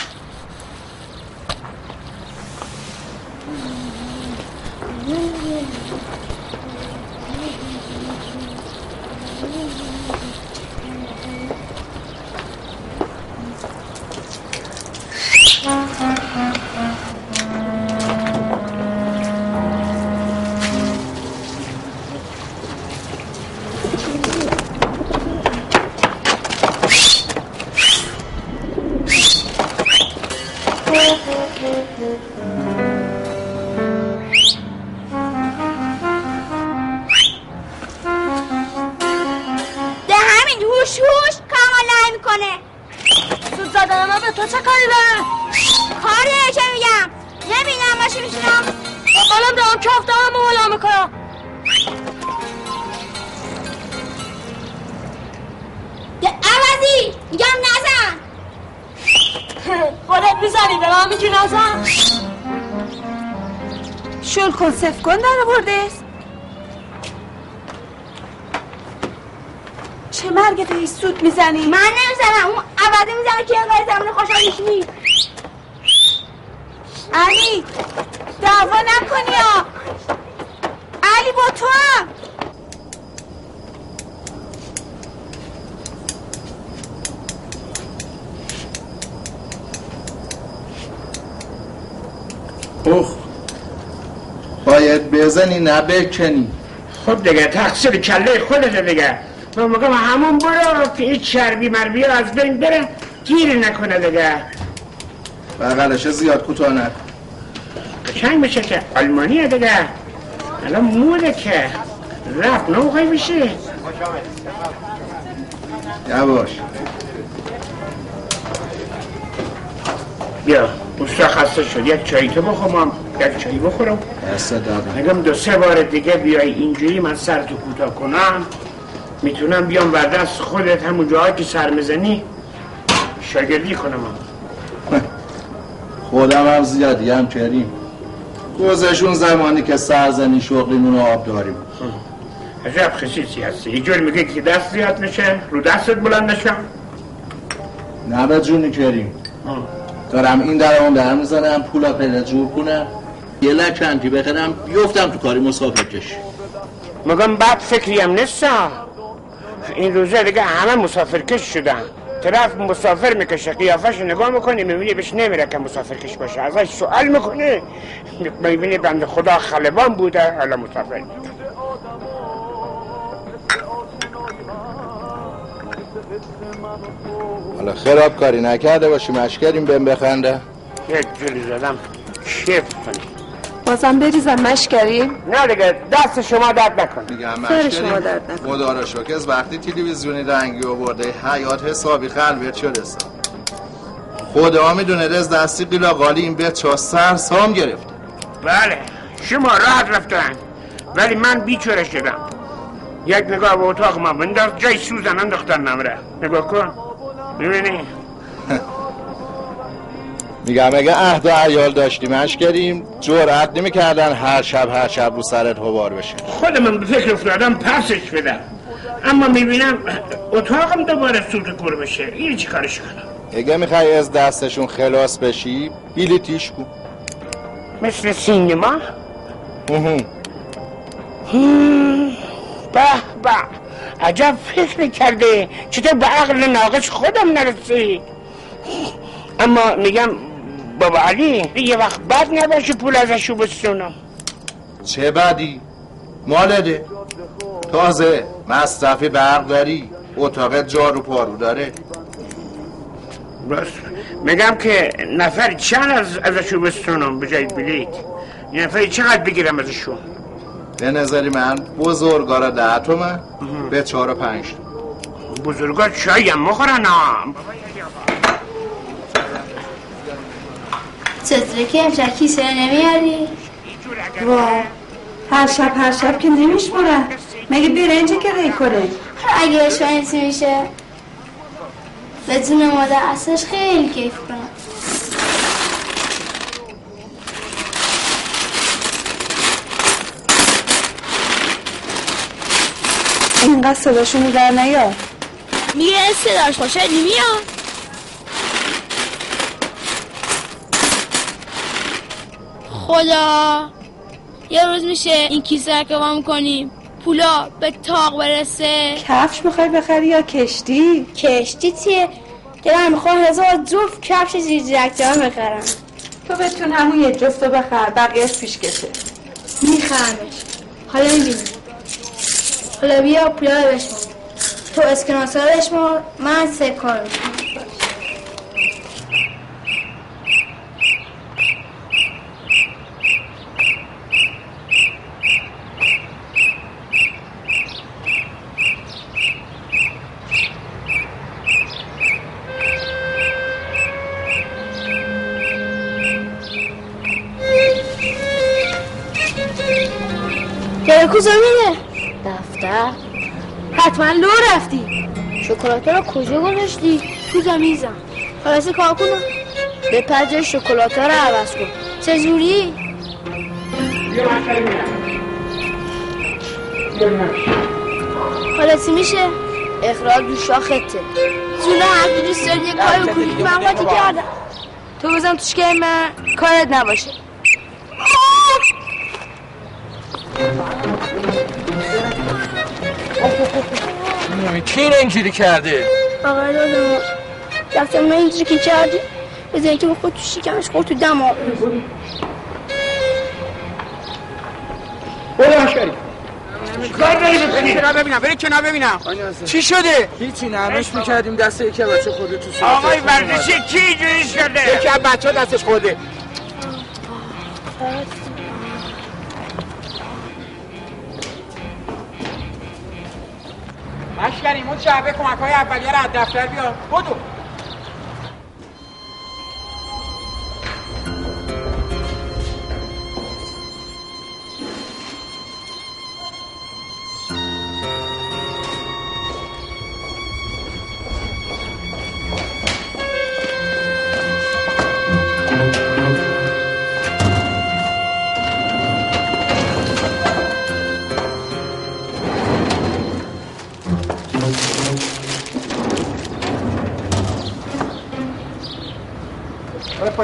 بزنی نه بکنی. خب دیگه تقصیر کله خودت دیگه. من میگم همون برو که این چربی مربی از بین بره گیر نکنه دیگه. بغلش زیاد کوتاه نکن. قشنگ میشه که آلمانیه دیگه. الان موده که رفت نمی‌خوای بشه یواش. بیا اوستا خسته شد. یک چایی تو بخورم یک چایی بخورم. اگم دو سه بار دیگه بیای اینجوری من سر تو کوتاه کنم می‌تونم بیام بر دست خودت همون جاهایی که سر می‌زنی. شاگردی کنم. خودم هم زیادی هم کریم گذشون زمانی که سرزنی شغلیمون رو آب داریم. عجب خصیصی هستی. یه جور میگه که دست زیاد میشه رو دستت بلند نشم نه به جونی کریم دارم این در اون در می‌زنم پولا پیدا جور کنم. یه لکنتی بخرم بیفتم تو کاری مسافر کش مگم بعد فکری هم نیستا این روزه دیگه همه مسافر کش شدن. طرف مسافر می‌کشه قیافش نگاه می‌کنی می‌بینی بهش نمیره که مسافر کش باشه. ازش سوال می‌کنی. می‌بینی بند خدا خلبان بوده حالا مسافر حالا خراب کاری نکرده باشی مشکریم بهم بخنده. یک جوری زدم کیف کنی. بازم بریزم مشکری؟ نه دیگه دست شما درد نکن میگم سر شما درد نکنه. خدا را شکر از وقتی تلویزیونی رنگی آورده حیات حسابی خلوت شده خدا می‌دونه از دستی قیلاقالی این به چا سر سام گرفت بله شما راحت رفتن ولی من بیچاره شدم. یک نگاه به اتاق ما بنداز جای سوزن انداختن نمره. نگاه کن. می‌بینی؟ *laughs* میگم اگه عهد و عیال داشتیم اشکریم. جرأت نمی‌کردن هر شب هر شب رو سرت هوار بشه. خود من به فکر افتادم پسش بدم. اما می‌بینم اتاقم دوباره سوت کور بشه. این چی کارش کنم؟ اگه می‌خوای از دستشون خلاص بشی بیلیتیش کن مثل سینما؟ به به. عجب فکر کرده چطور به عقل ناقص خودم نرسی؟ اما میگم بابا علی یه وقت بد نباشه پول ازشو بستونم. چه بدی؟ مالده. تازه مصرف برق داری اتاق جارو پارو داره. راست. میگم که نفر چند از ازشو بستونم به جای بلیت یه نفری چقدر بگیرم ازشون به نظری من بزرگارا ده تومه به چهار و پنج. بزرگا چایی هم مخورن هم چطوره که امشب کیسه نمیاری؟ وا هر شب هر شب که نمیشمورن. مگه برنجه که ری کنه اگه اشوانیسی میشه؟ بدون مادر اصلش خیلی کیف کنم. اینقدر صداشونو در نیار. میگه صداش باشه نمیاد خدا. یه روز میشه این کیسه که وام کنیم. پولا به تاق برسه. کفش می‌خوای بخری یا کشتی؟ کشتی چیه؟ دلم می‌خوام هزار جفت کفش زیر جکتان بخرم. تو بتون همون یه جفت رو بخر بقیهش پیش کشه. میخرمش. حالا می‌بینی حالا بیا پولا رو بشمار. تو اسکناسا رو بشمار. من سکار رو شکلات رو کجا گذاشتی؟ تو زمیزم خلاصی کار کنم به پجه شکلات رو عوض کن چجوری؟ حالا چی میشه؟ اخراج دو شاخته جونه هم دوست داری یه کار کنی من قاطی کردم تو بزن توش که من کارت نباشه کی این اینجوری کرده؟ آقای دادم. رفتم من اینجوری که کردی بزنی که بخود تو شکمش خود تو دماغ برو مشکری کار داری بکنی کنار ببینم بری کنار ببینم. چی شده؟ هیچی نرمش می‌کردیم دست یکی بچه خورده تو صورت آقای ورزشی کی اینجوری شده؟ یکی از بچه دستش خورده. مشکری اون جعبه کمک های اولیه رو از دفتر بیار. بدو.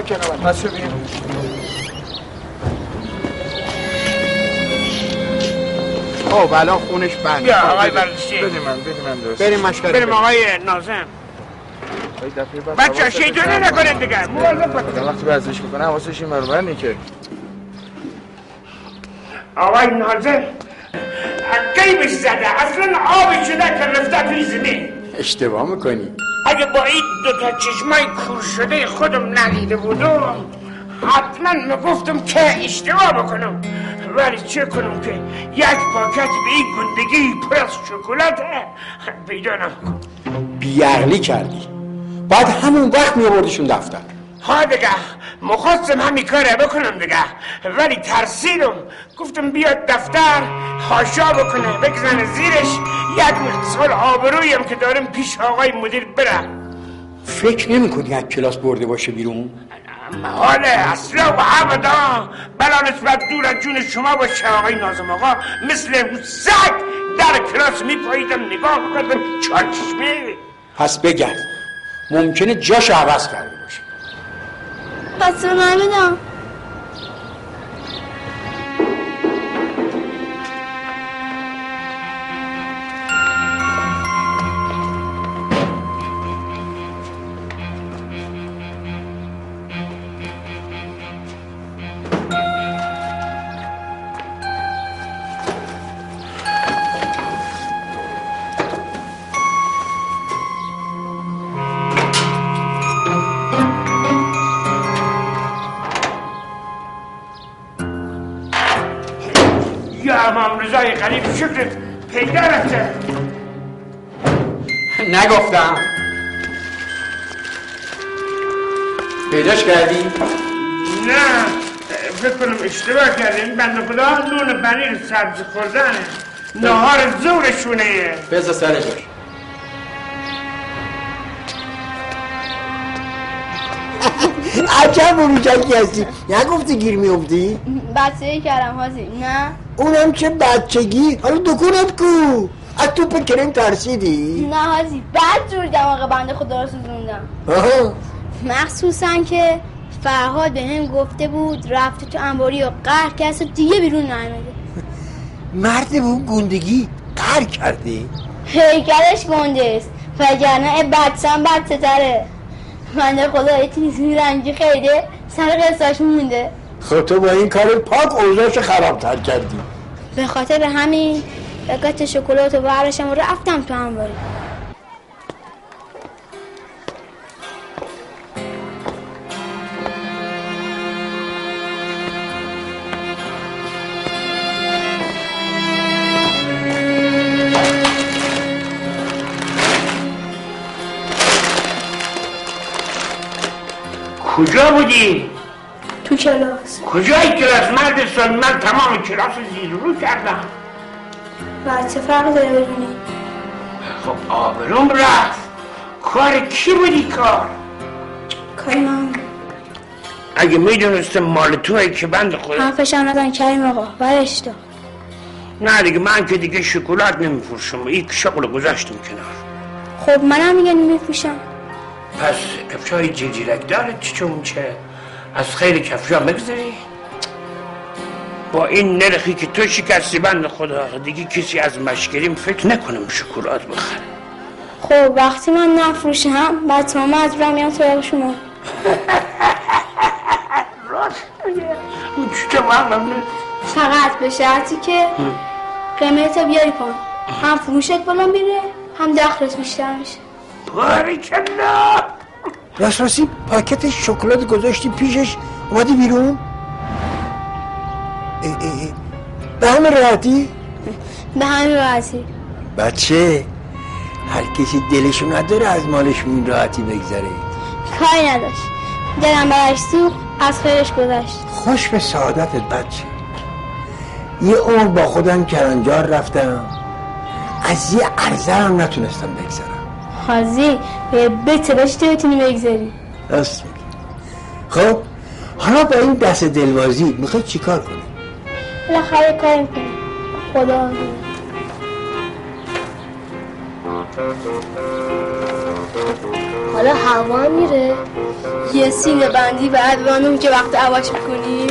کنار خب الان خونش بند بیا آقای ورزشی بده من بده من درست بریم مشکل بریم آقای نازم بچه شیطانی نکنید دیگه مواظب وقتی ورزش می‌کنه حواسش این برابر نیکه آقای نازم قیبش زده اصلا آبی شده که رفته توی زمین اشتباه می‌کنی اگه با این دوتا چشمای کور شده خودم ندیده بودم حتما می‌گفتم که اشتباه بکنم. ولی چه کنم که یک پاکت به این گندگی پر از شکلات پیدا نکنم بیعقلی کردی. باید همون وقت میبردیشون دفتر. ها دیگه مخواستم همین کاره بکنم دیگه ولی ترسیدم. گفتم بیاد دفتر هاشا بکنه بگزنه زیرش. یک مقصال آبرویم که دارم پیش آقای مدیر برم. فکر نمی‌کنی یک کلاس برده باشه بیرون؟ حاله اصلا و ابدا. بلا نسبت دور از جون شما باشه آقای نازم آقا. مثل سگ در کلاس میپاییدم. نگاه کردم چهار چشمه؟ پس بگرد. ممکنه جاش عوض کرده باشه. پس رو پیداش کردی؟ نه فکر کنم اشتباه کردیم. بنده خدا نون پنیر سبز خوردنه. نهار زورشونه. بذار سر جاش. *laughs* عجب اروجکی هستی. نگفتی گیر میفتی؟ بچه کردم حاجی. نه. اونم چه بچگی؟ حالا دکونت کو. از توپ کریم ترسیدی؟ نه حاجی بعد جور دماغ بنده خدا رو سوزوندم. آها. مخصوصا که فرهاد به هم گفته بود رفته تو انباری و قهر کس دیگه بیرون نیامده مرد به اون گندگی قهر کردی؟ هیکلش گنده است. وگرنه بچم بچه تره. بنده خدا یه چیزی رنگی خیده سر قصاش مونده. خب تو با این کار پاک اوضاعش خرابتر کردی. به خاطر همین پاکت شکلات و برداشتم و رفتم تو انباری. کجا بودی؟ تو کلاس. کجای کلاس؟ مرد سال من تمام کلاس زیر رو کردم. بعد چه فرق داره بدونی؟ خب آبروم رفت. کار کی بودی کار؟ کاری من اگه می‌دونستم مال توی که بند خدا حرفش هم نزن کریم آقا برش دار. نه دیگه من که دیگه شکلات نمیفروشم. یک شغل گذاشتم کنار. خب منم میگه نمیفروشم. پس کفشای جیجیرک داره چون چه؟ از خیر کفشا بگذاری با این نرخی که تو شکستی بند خدا دیگه کسی از مشکریم فکر نکنم شکلات بخره خب وقتی من نفروشم بعد تو مجبورم میام سراغشون *laughs* راست اون چطور من فقط به شرطی که قیمت بیاری پایین. هم فروشت بالا میره هم دخلت بیشتر میشه. باریکلا راست راستی پاکت شکلات گذاشتی پیشش اومدی بیرون؟ اه اه اه. به همه راحتی؟ به همین راحتی. بچه هر کسی دلشو نداره از مالش این راحتی بگذره. کاری نداشت. دلم برش سوخت از خیرش گذشت. خوش به سعادتت بچه. یه عمر با خودم کرنجار رفتم. از یه عرضه هم نتونستم بگذرم. حاضی به تو بتونی بگذاری. راست میگی. خب حالا با این دست دلوازی می‌خوای چیکار کنی؟ بالاخره کاری می‌کنی خدا حالا هوا میره. یه سینه بندی بعد بانم که وقت عواش می‌کنی.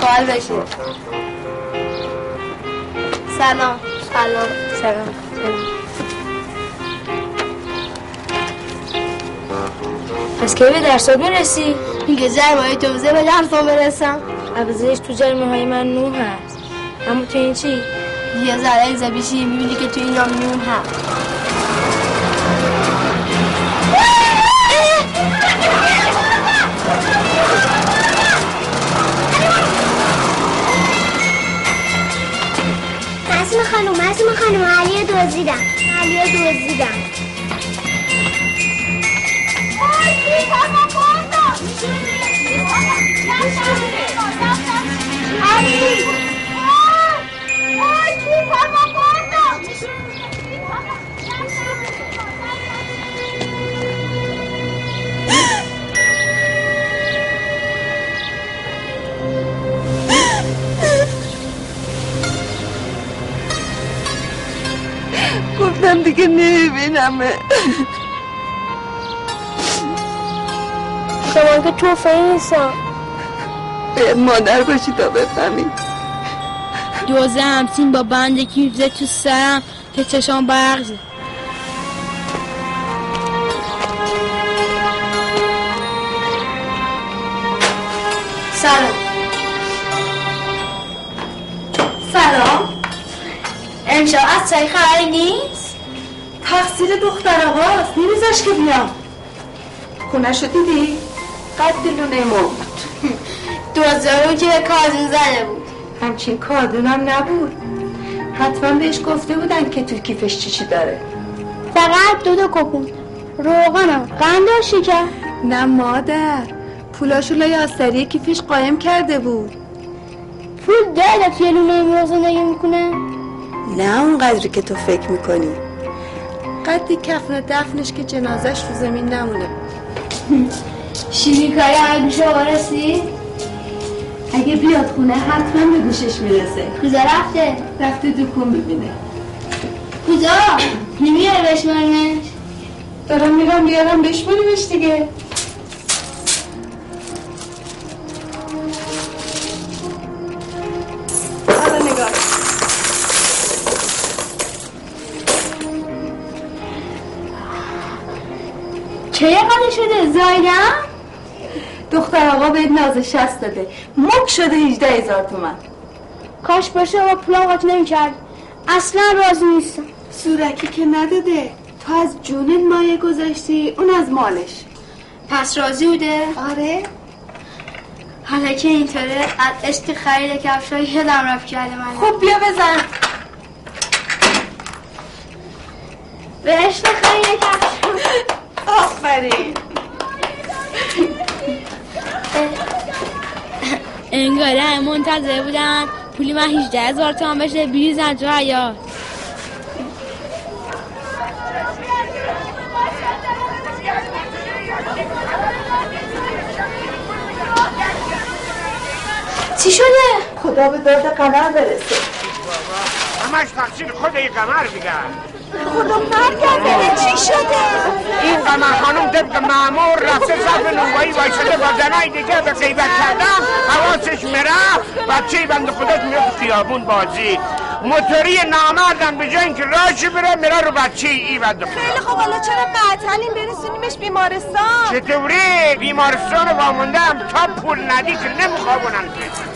خال بشه سلام. سلام. سلام. پس کی به درسات برسی؟ میگه جرمای توزه به درسان برسم. عوضش تو جرمه های من نون هست. اما تو این چی؟ یه ذره اگزابیشی می‌بینی که تو این هم نون هست. مسیم خانم مسیم خانم علی دزدیدم. علی دزدیدم. گفتم دیگه نمیبینمه. شما که توفه نیستم باید مادر باشی تا بفهمی دوزه همسین با بند کیفزه تو سرم که چشام برق زد سلام. سلام. امشب از چای خبری نیست؟ تقصیر دختر آقاست. نمیذاش که بیام. خونه شو دیدی؟ قد لونه ما *laughs* دوزه رو که کازون زده بود. همچین کادونم نبود. حتما بهش گفته بودن که تو کیفش چی چی داره. فقط دو دو کپون روغنم قند و شکر. نه مادر. پولاشو لای آستری کیفش قایم کرده بود. پول داره توی لونه امروز زندگی می‌کنه. نه اون قدری که تو فکر می‌کنی. قدی کفن دفنش که جنازش رو زمین نمونه. *laughs* شیمی کاری همه گوشه وارسی اگه بیاد خونه حتما به گوشش می‌رسه. کجا رفته؟ رفته دکون ببینه کجا؟ نمیاره بشمارنش دارم میرم بیارم بشماریمش دیگه. حالا نگاه. چه قدر شده؟ زایدم؟ دختر آقا به ناز شست داده. مک شده 18 هزار تومن. کاش باشه و پولم قاطی نمی‌کرد. اصلا راضی نیستم. سورکی که نداده. تو از جونت مایه گذاشتی اون از مالش. پس راضی بوده؟ آره. حالا که اینطوره از عشق خرید کفشای یادم رفت کرده من خب بیا بزن. به عشق خرید کفش آفرین. انگاره همه منتظر بودن پولی من 18 هزار تومن بشه بریزن تو حیات چی شده؟ خدا به داد قمر برسه. همش تقصیر خود قمر میگن. خدا مرگم چی شده؟ این قمر خانم طبق معمور رفته صف نونوایی وایساده با زنای دیگه به غیبت کردن حواسش میره بچه بند خودت میره خیابون بازی. موتوری نامردم به جای اینکه راهش بره میره رو بچه ای بند خدا خیلی خب حالا چرا معطلیم برسونیمش بیمارستان. چطوری؟ بیمارستان وامونده هم تا پول ندی که نمیخوابونن. که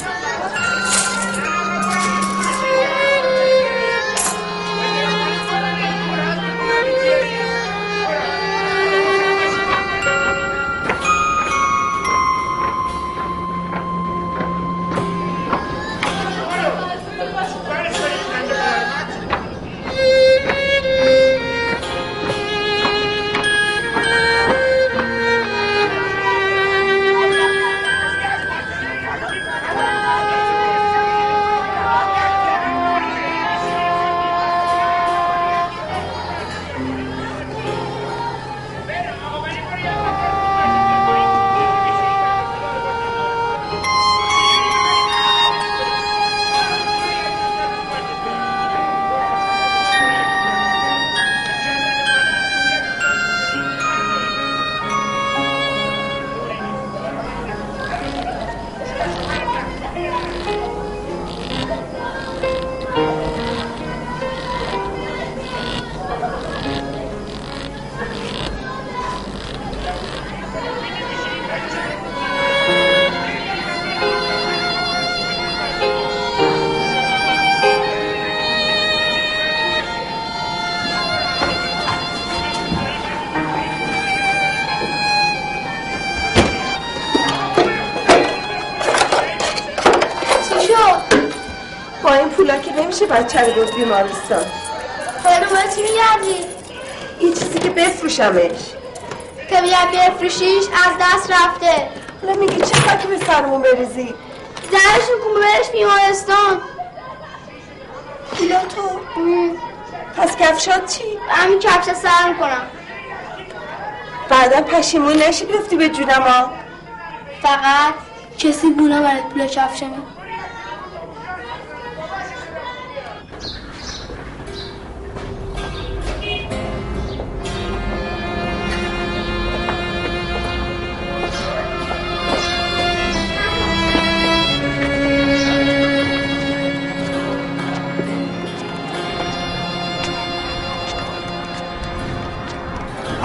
پولا که نمیشه بچه رو برد بیمارستان. حالا دوباره چی میگردی؟ این چیزی که بفروشمش. که بیا بفروشیش از دست رفته. حالا میگی چه خاکی به سرمون بریزی؟ زنشون کن بهش بیمارستان. پولا تو؟ پس کفشات چی؟ همین کفش سر کنم بعدا پشیمون نشی بیفتی به جونم ها. فقط کسی بونا برات پول کفشمه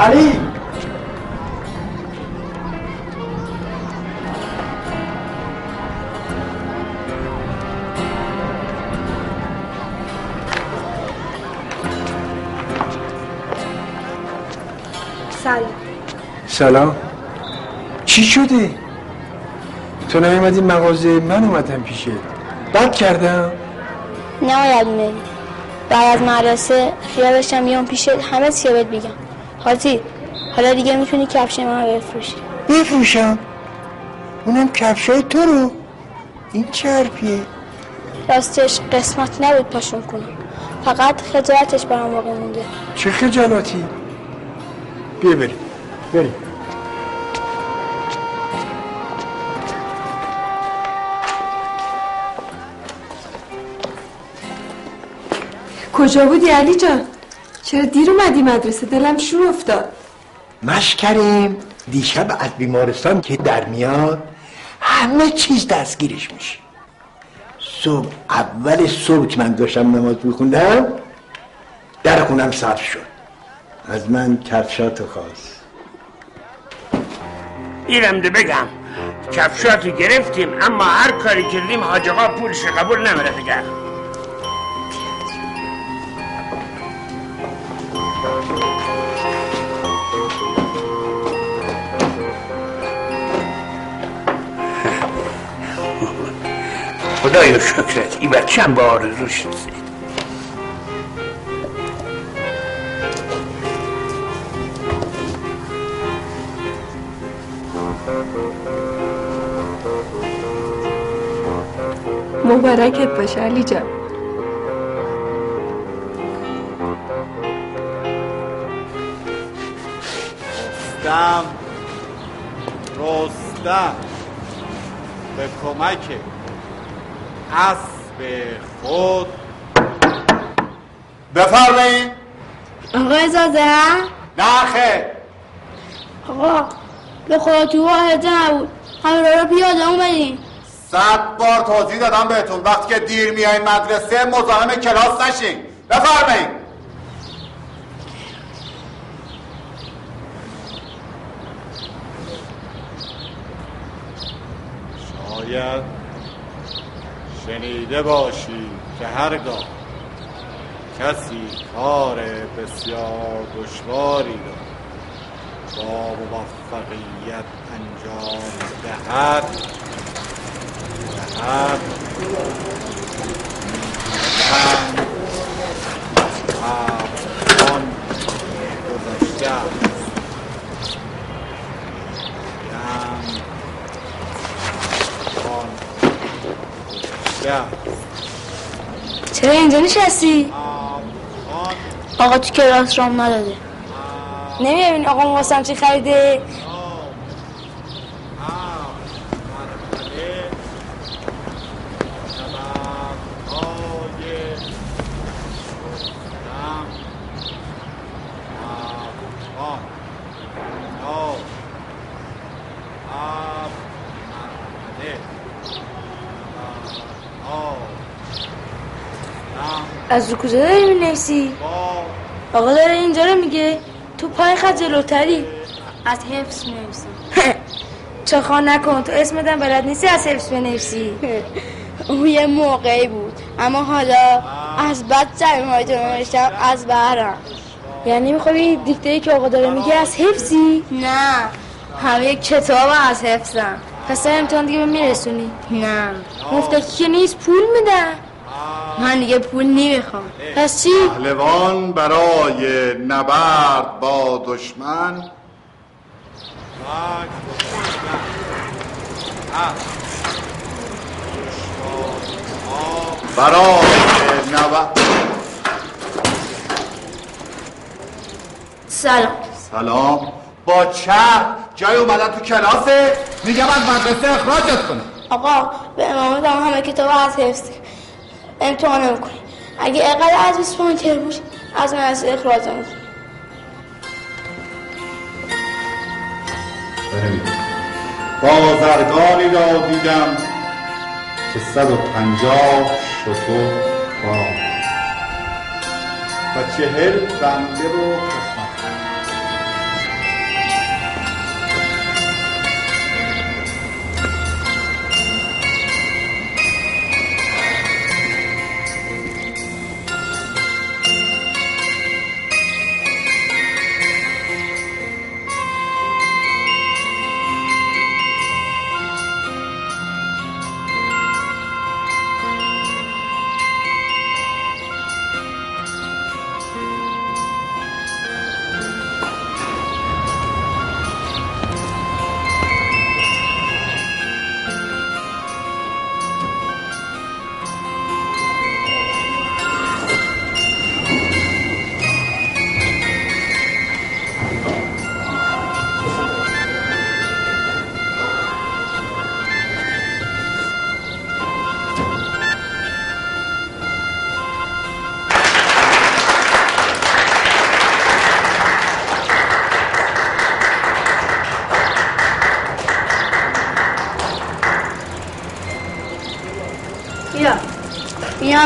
علی! سلام. سلام. چی شده؟ تو نیومدی مغازه من اومدم پیشه بد کردم؟ نباید میری بعد از مدرسه خیال داشتم پیش همه چی بهت بگم حاجی حالا دیگه می‌تونی کفش من بفروشی. بفروشم؟ اونم کفشای تو رو؟ این چه حرفیه؟ راستش قسمت نبود پاشون کنم. فقط خجالتش برام واقع مونده. چه خجالتی؟ بیا بریم. بریم. کجا بودی علی جان؟ چرا دیر اومدی مدرسه؟ دلم شور افتاد. مش کریم دیشب از بیمارستان که در میاد همه چیز دستگیرش میشه. صبح اول صبح که من داشتم نماز میخوندم در خونم صرف شد. از من کفشاتو خواست. ایرم ده بگم. کفشاتو گرفتیم اما هر کاری کردیم حاج آقا پولش قبول نمیره دیگر خدایا شکرت. این بچم با آرزوش رسید؟ مبارکت باشه علی جان. رستم رستم. به کمک اسب خود. بفرمایید آقا اجازه؟ نه خیر آقا به خدا تو واحده نبود. همه رو پیاده اومدیم صد بار توضیح دادم بهتون. وقتی که دیر میایین مدرسه مزاحم کلاس نشین. بفرمایید شنیده باشی که هرگاه کسی کار بسیار دشواری را با موفقیت انجام دهد. دهد. من چرا اینجا نشستی؟ آقا تو کلاس رام نداده نمی‌بینی آقا واسم چی خریده؟ از رو کجا داری می‌نویسی؟ آقا داره اینجا رو میگه. تو پای خط جلوتری. از حفظ می‌نویسم. *laughs* چه خواه نکن. تو اسمتم بلد نیستی از حفظ بنویسی. *laughs* اون یه موقعی بود. اما حالا از بد جریمه تو نوشتم از بهرم. یعنی میخوایی دیکته که آقا داره میگه از حفظی؟ نه. همه کتاب از حفظم. پس امتحان دیگه میرسونی؟ نه. مفتکی که نیست پول میدن من دیگه پول نمی‌خوام. پس چی؟ پهلوان برای نبرد با دشمن. برای نبرد. سلام. سلام. با چه جای اومدن تو کلاسه؟ میگم از مدرسه اخراجت کنه آقا به امامت هم همه کتاب از حفظ امتحان نمی‌کنی اگه اقل از 20 پوینتر بود از مدرسه اخراج می‌کنی. بازرگانی را دیدم که صد و پنجاه شتر با و چهل بنده رو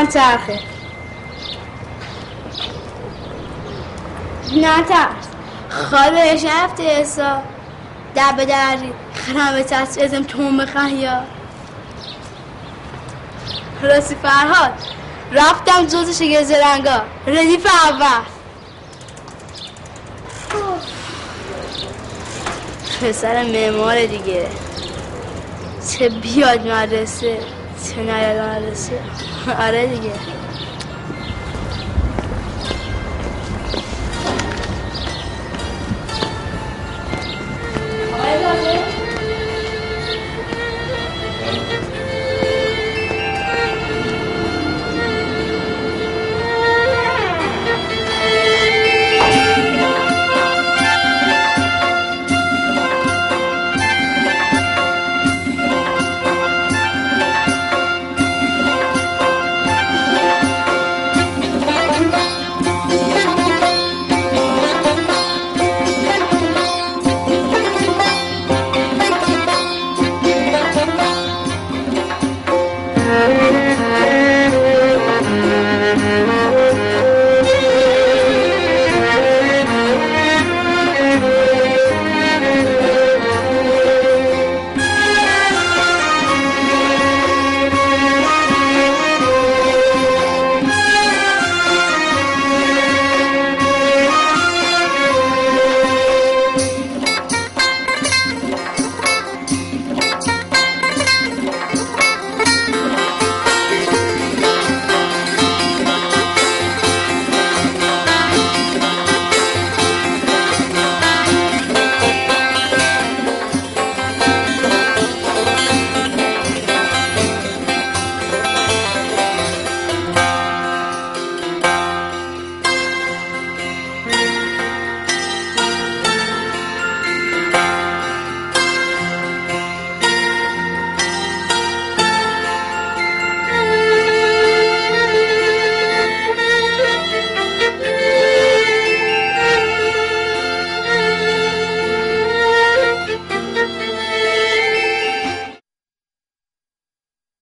چند چرخه نه ترس خوابش نرفته حساب. در به دری خرم به چسب ازم توم بخیا راستی فرهاد رفتم جز شگه زرنگا. ردیف اول. پسر معمار دیگه. چه بیاد مدرسه چه نیاد مدرسه. آره دیگه.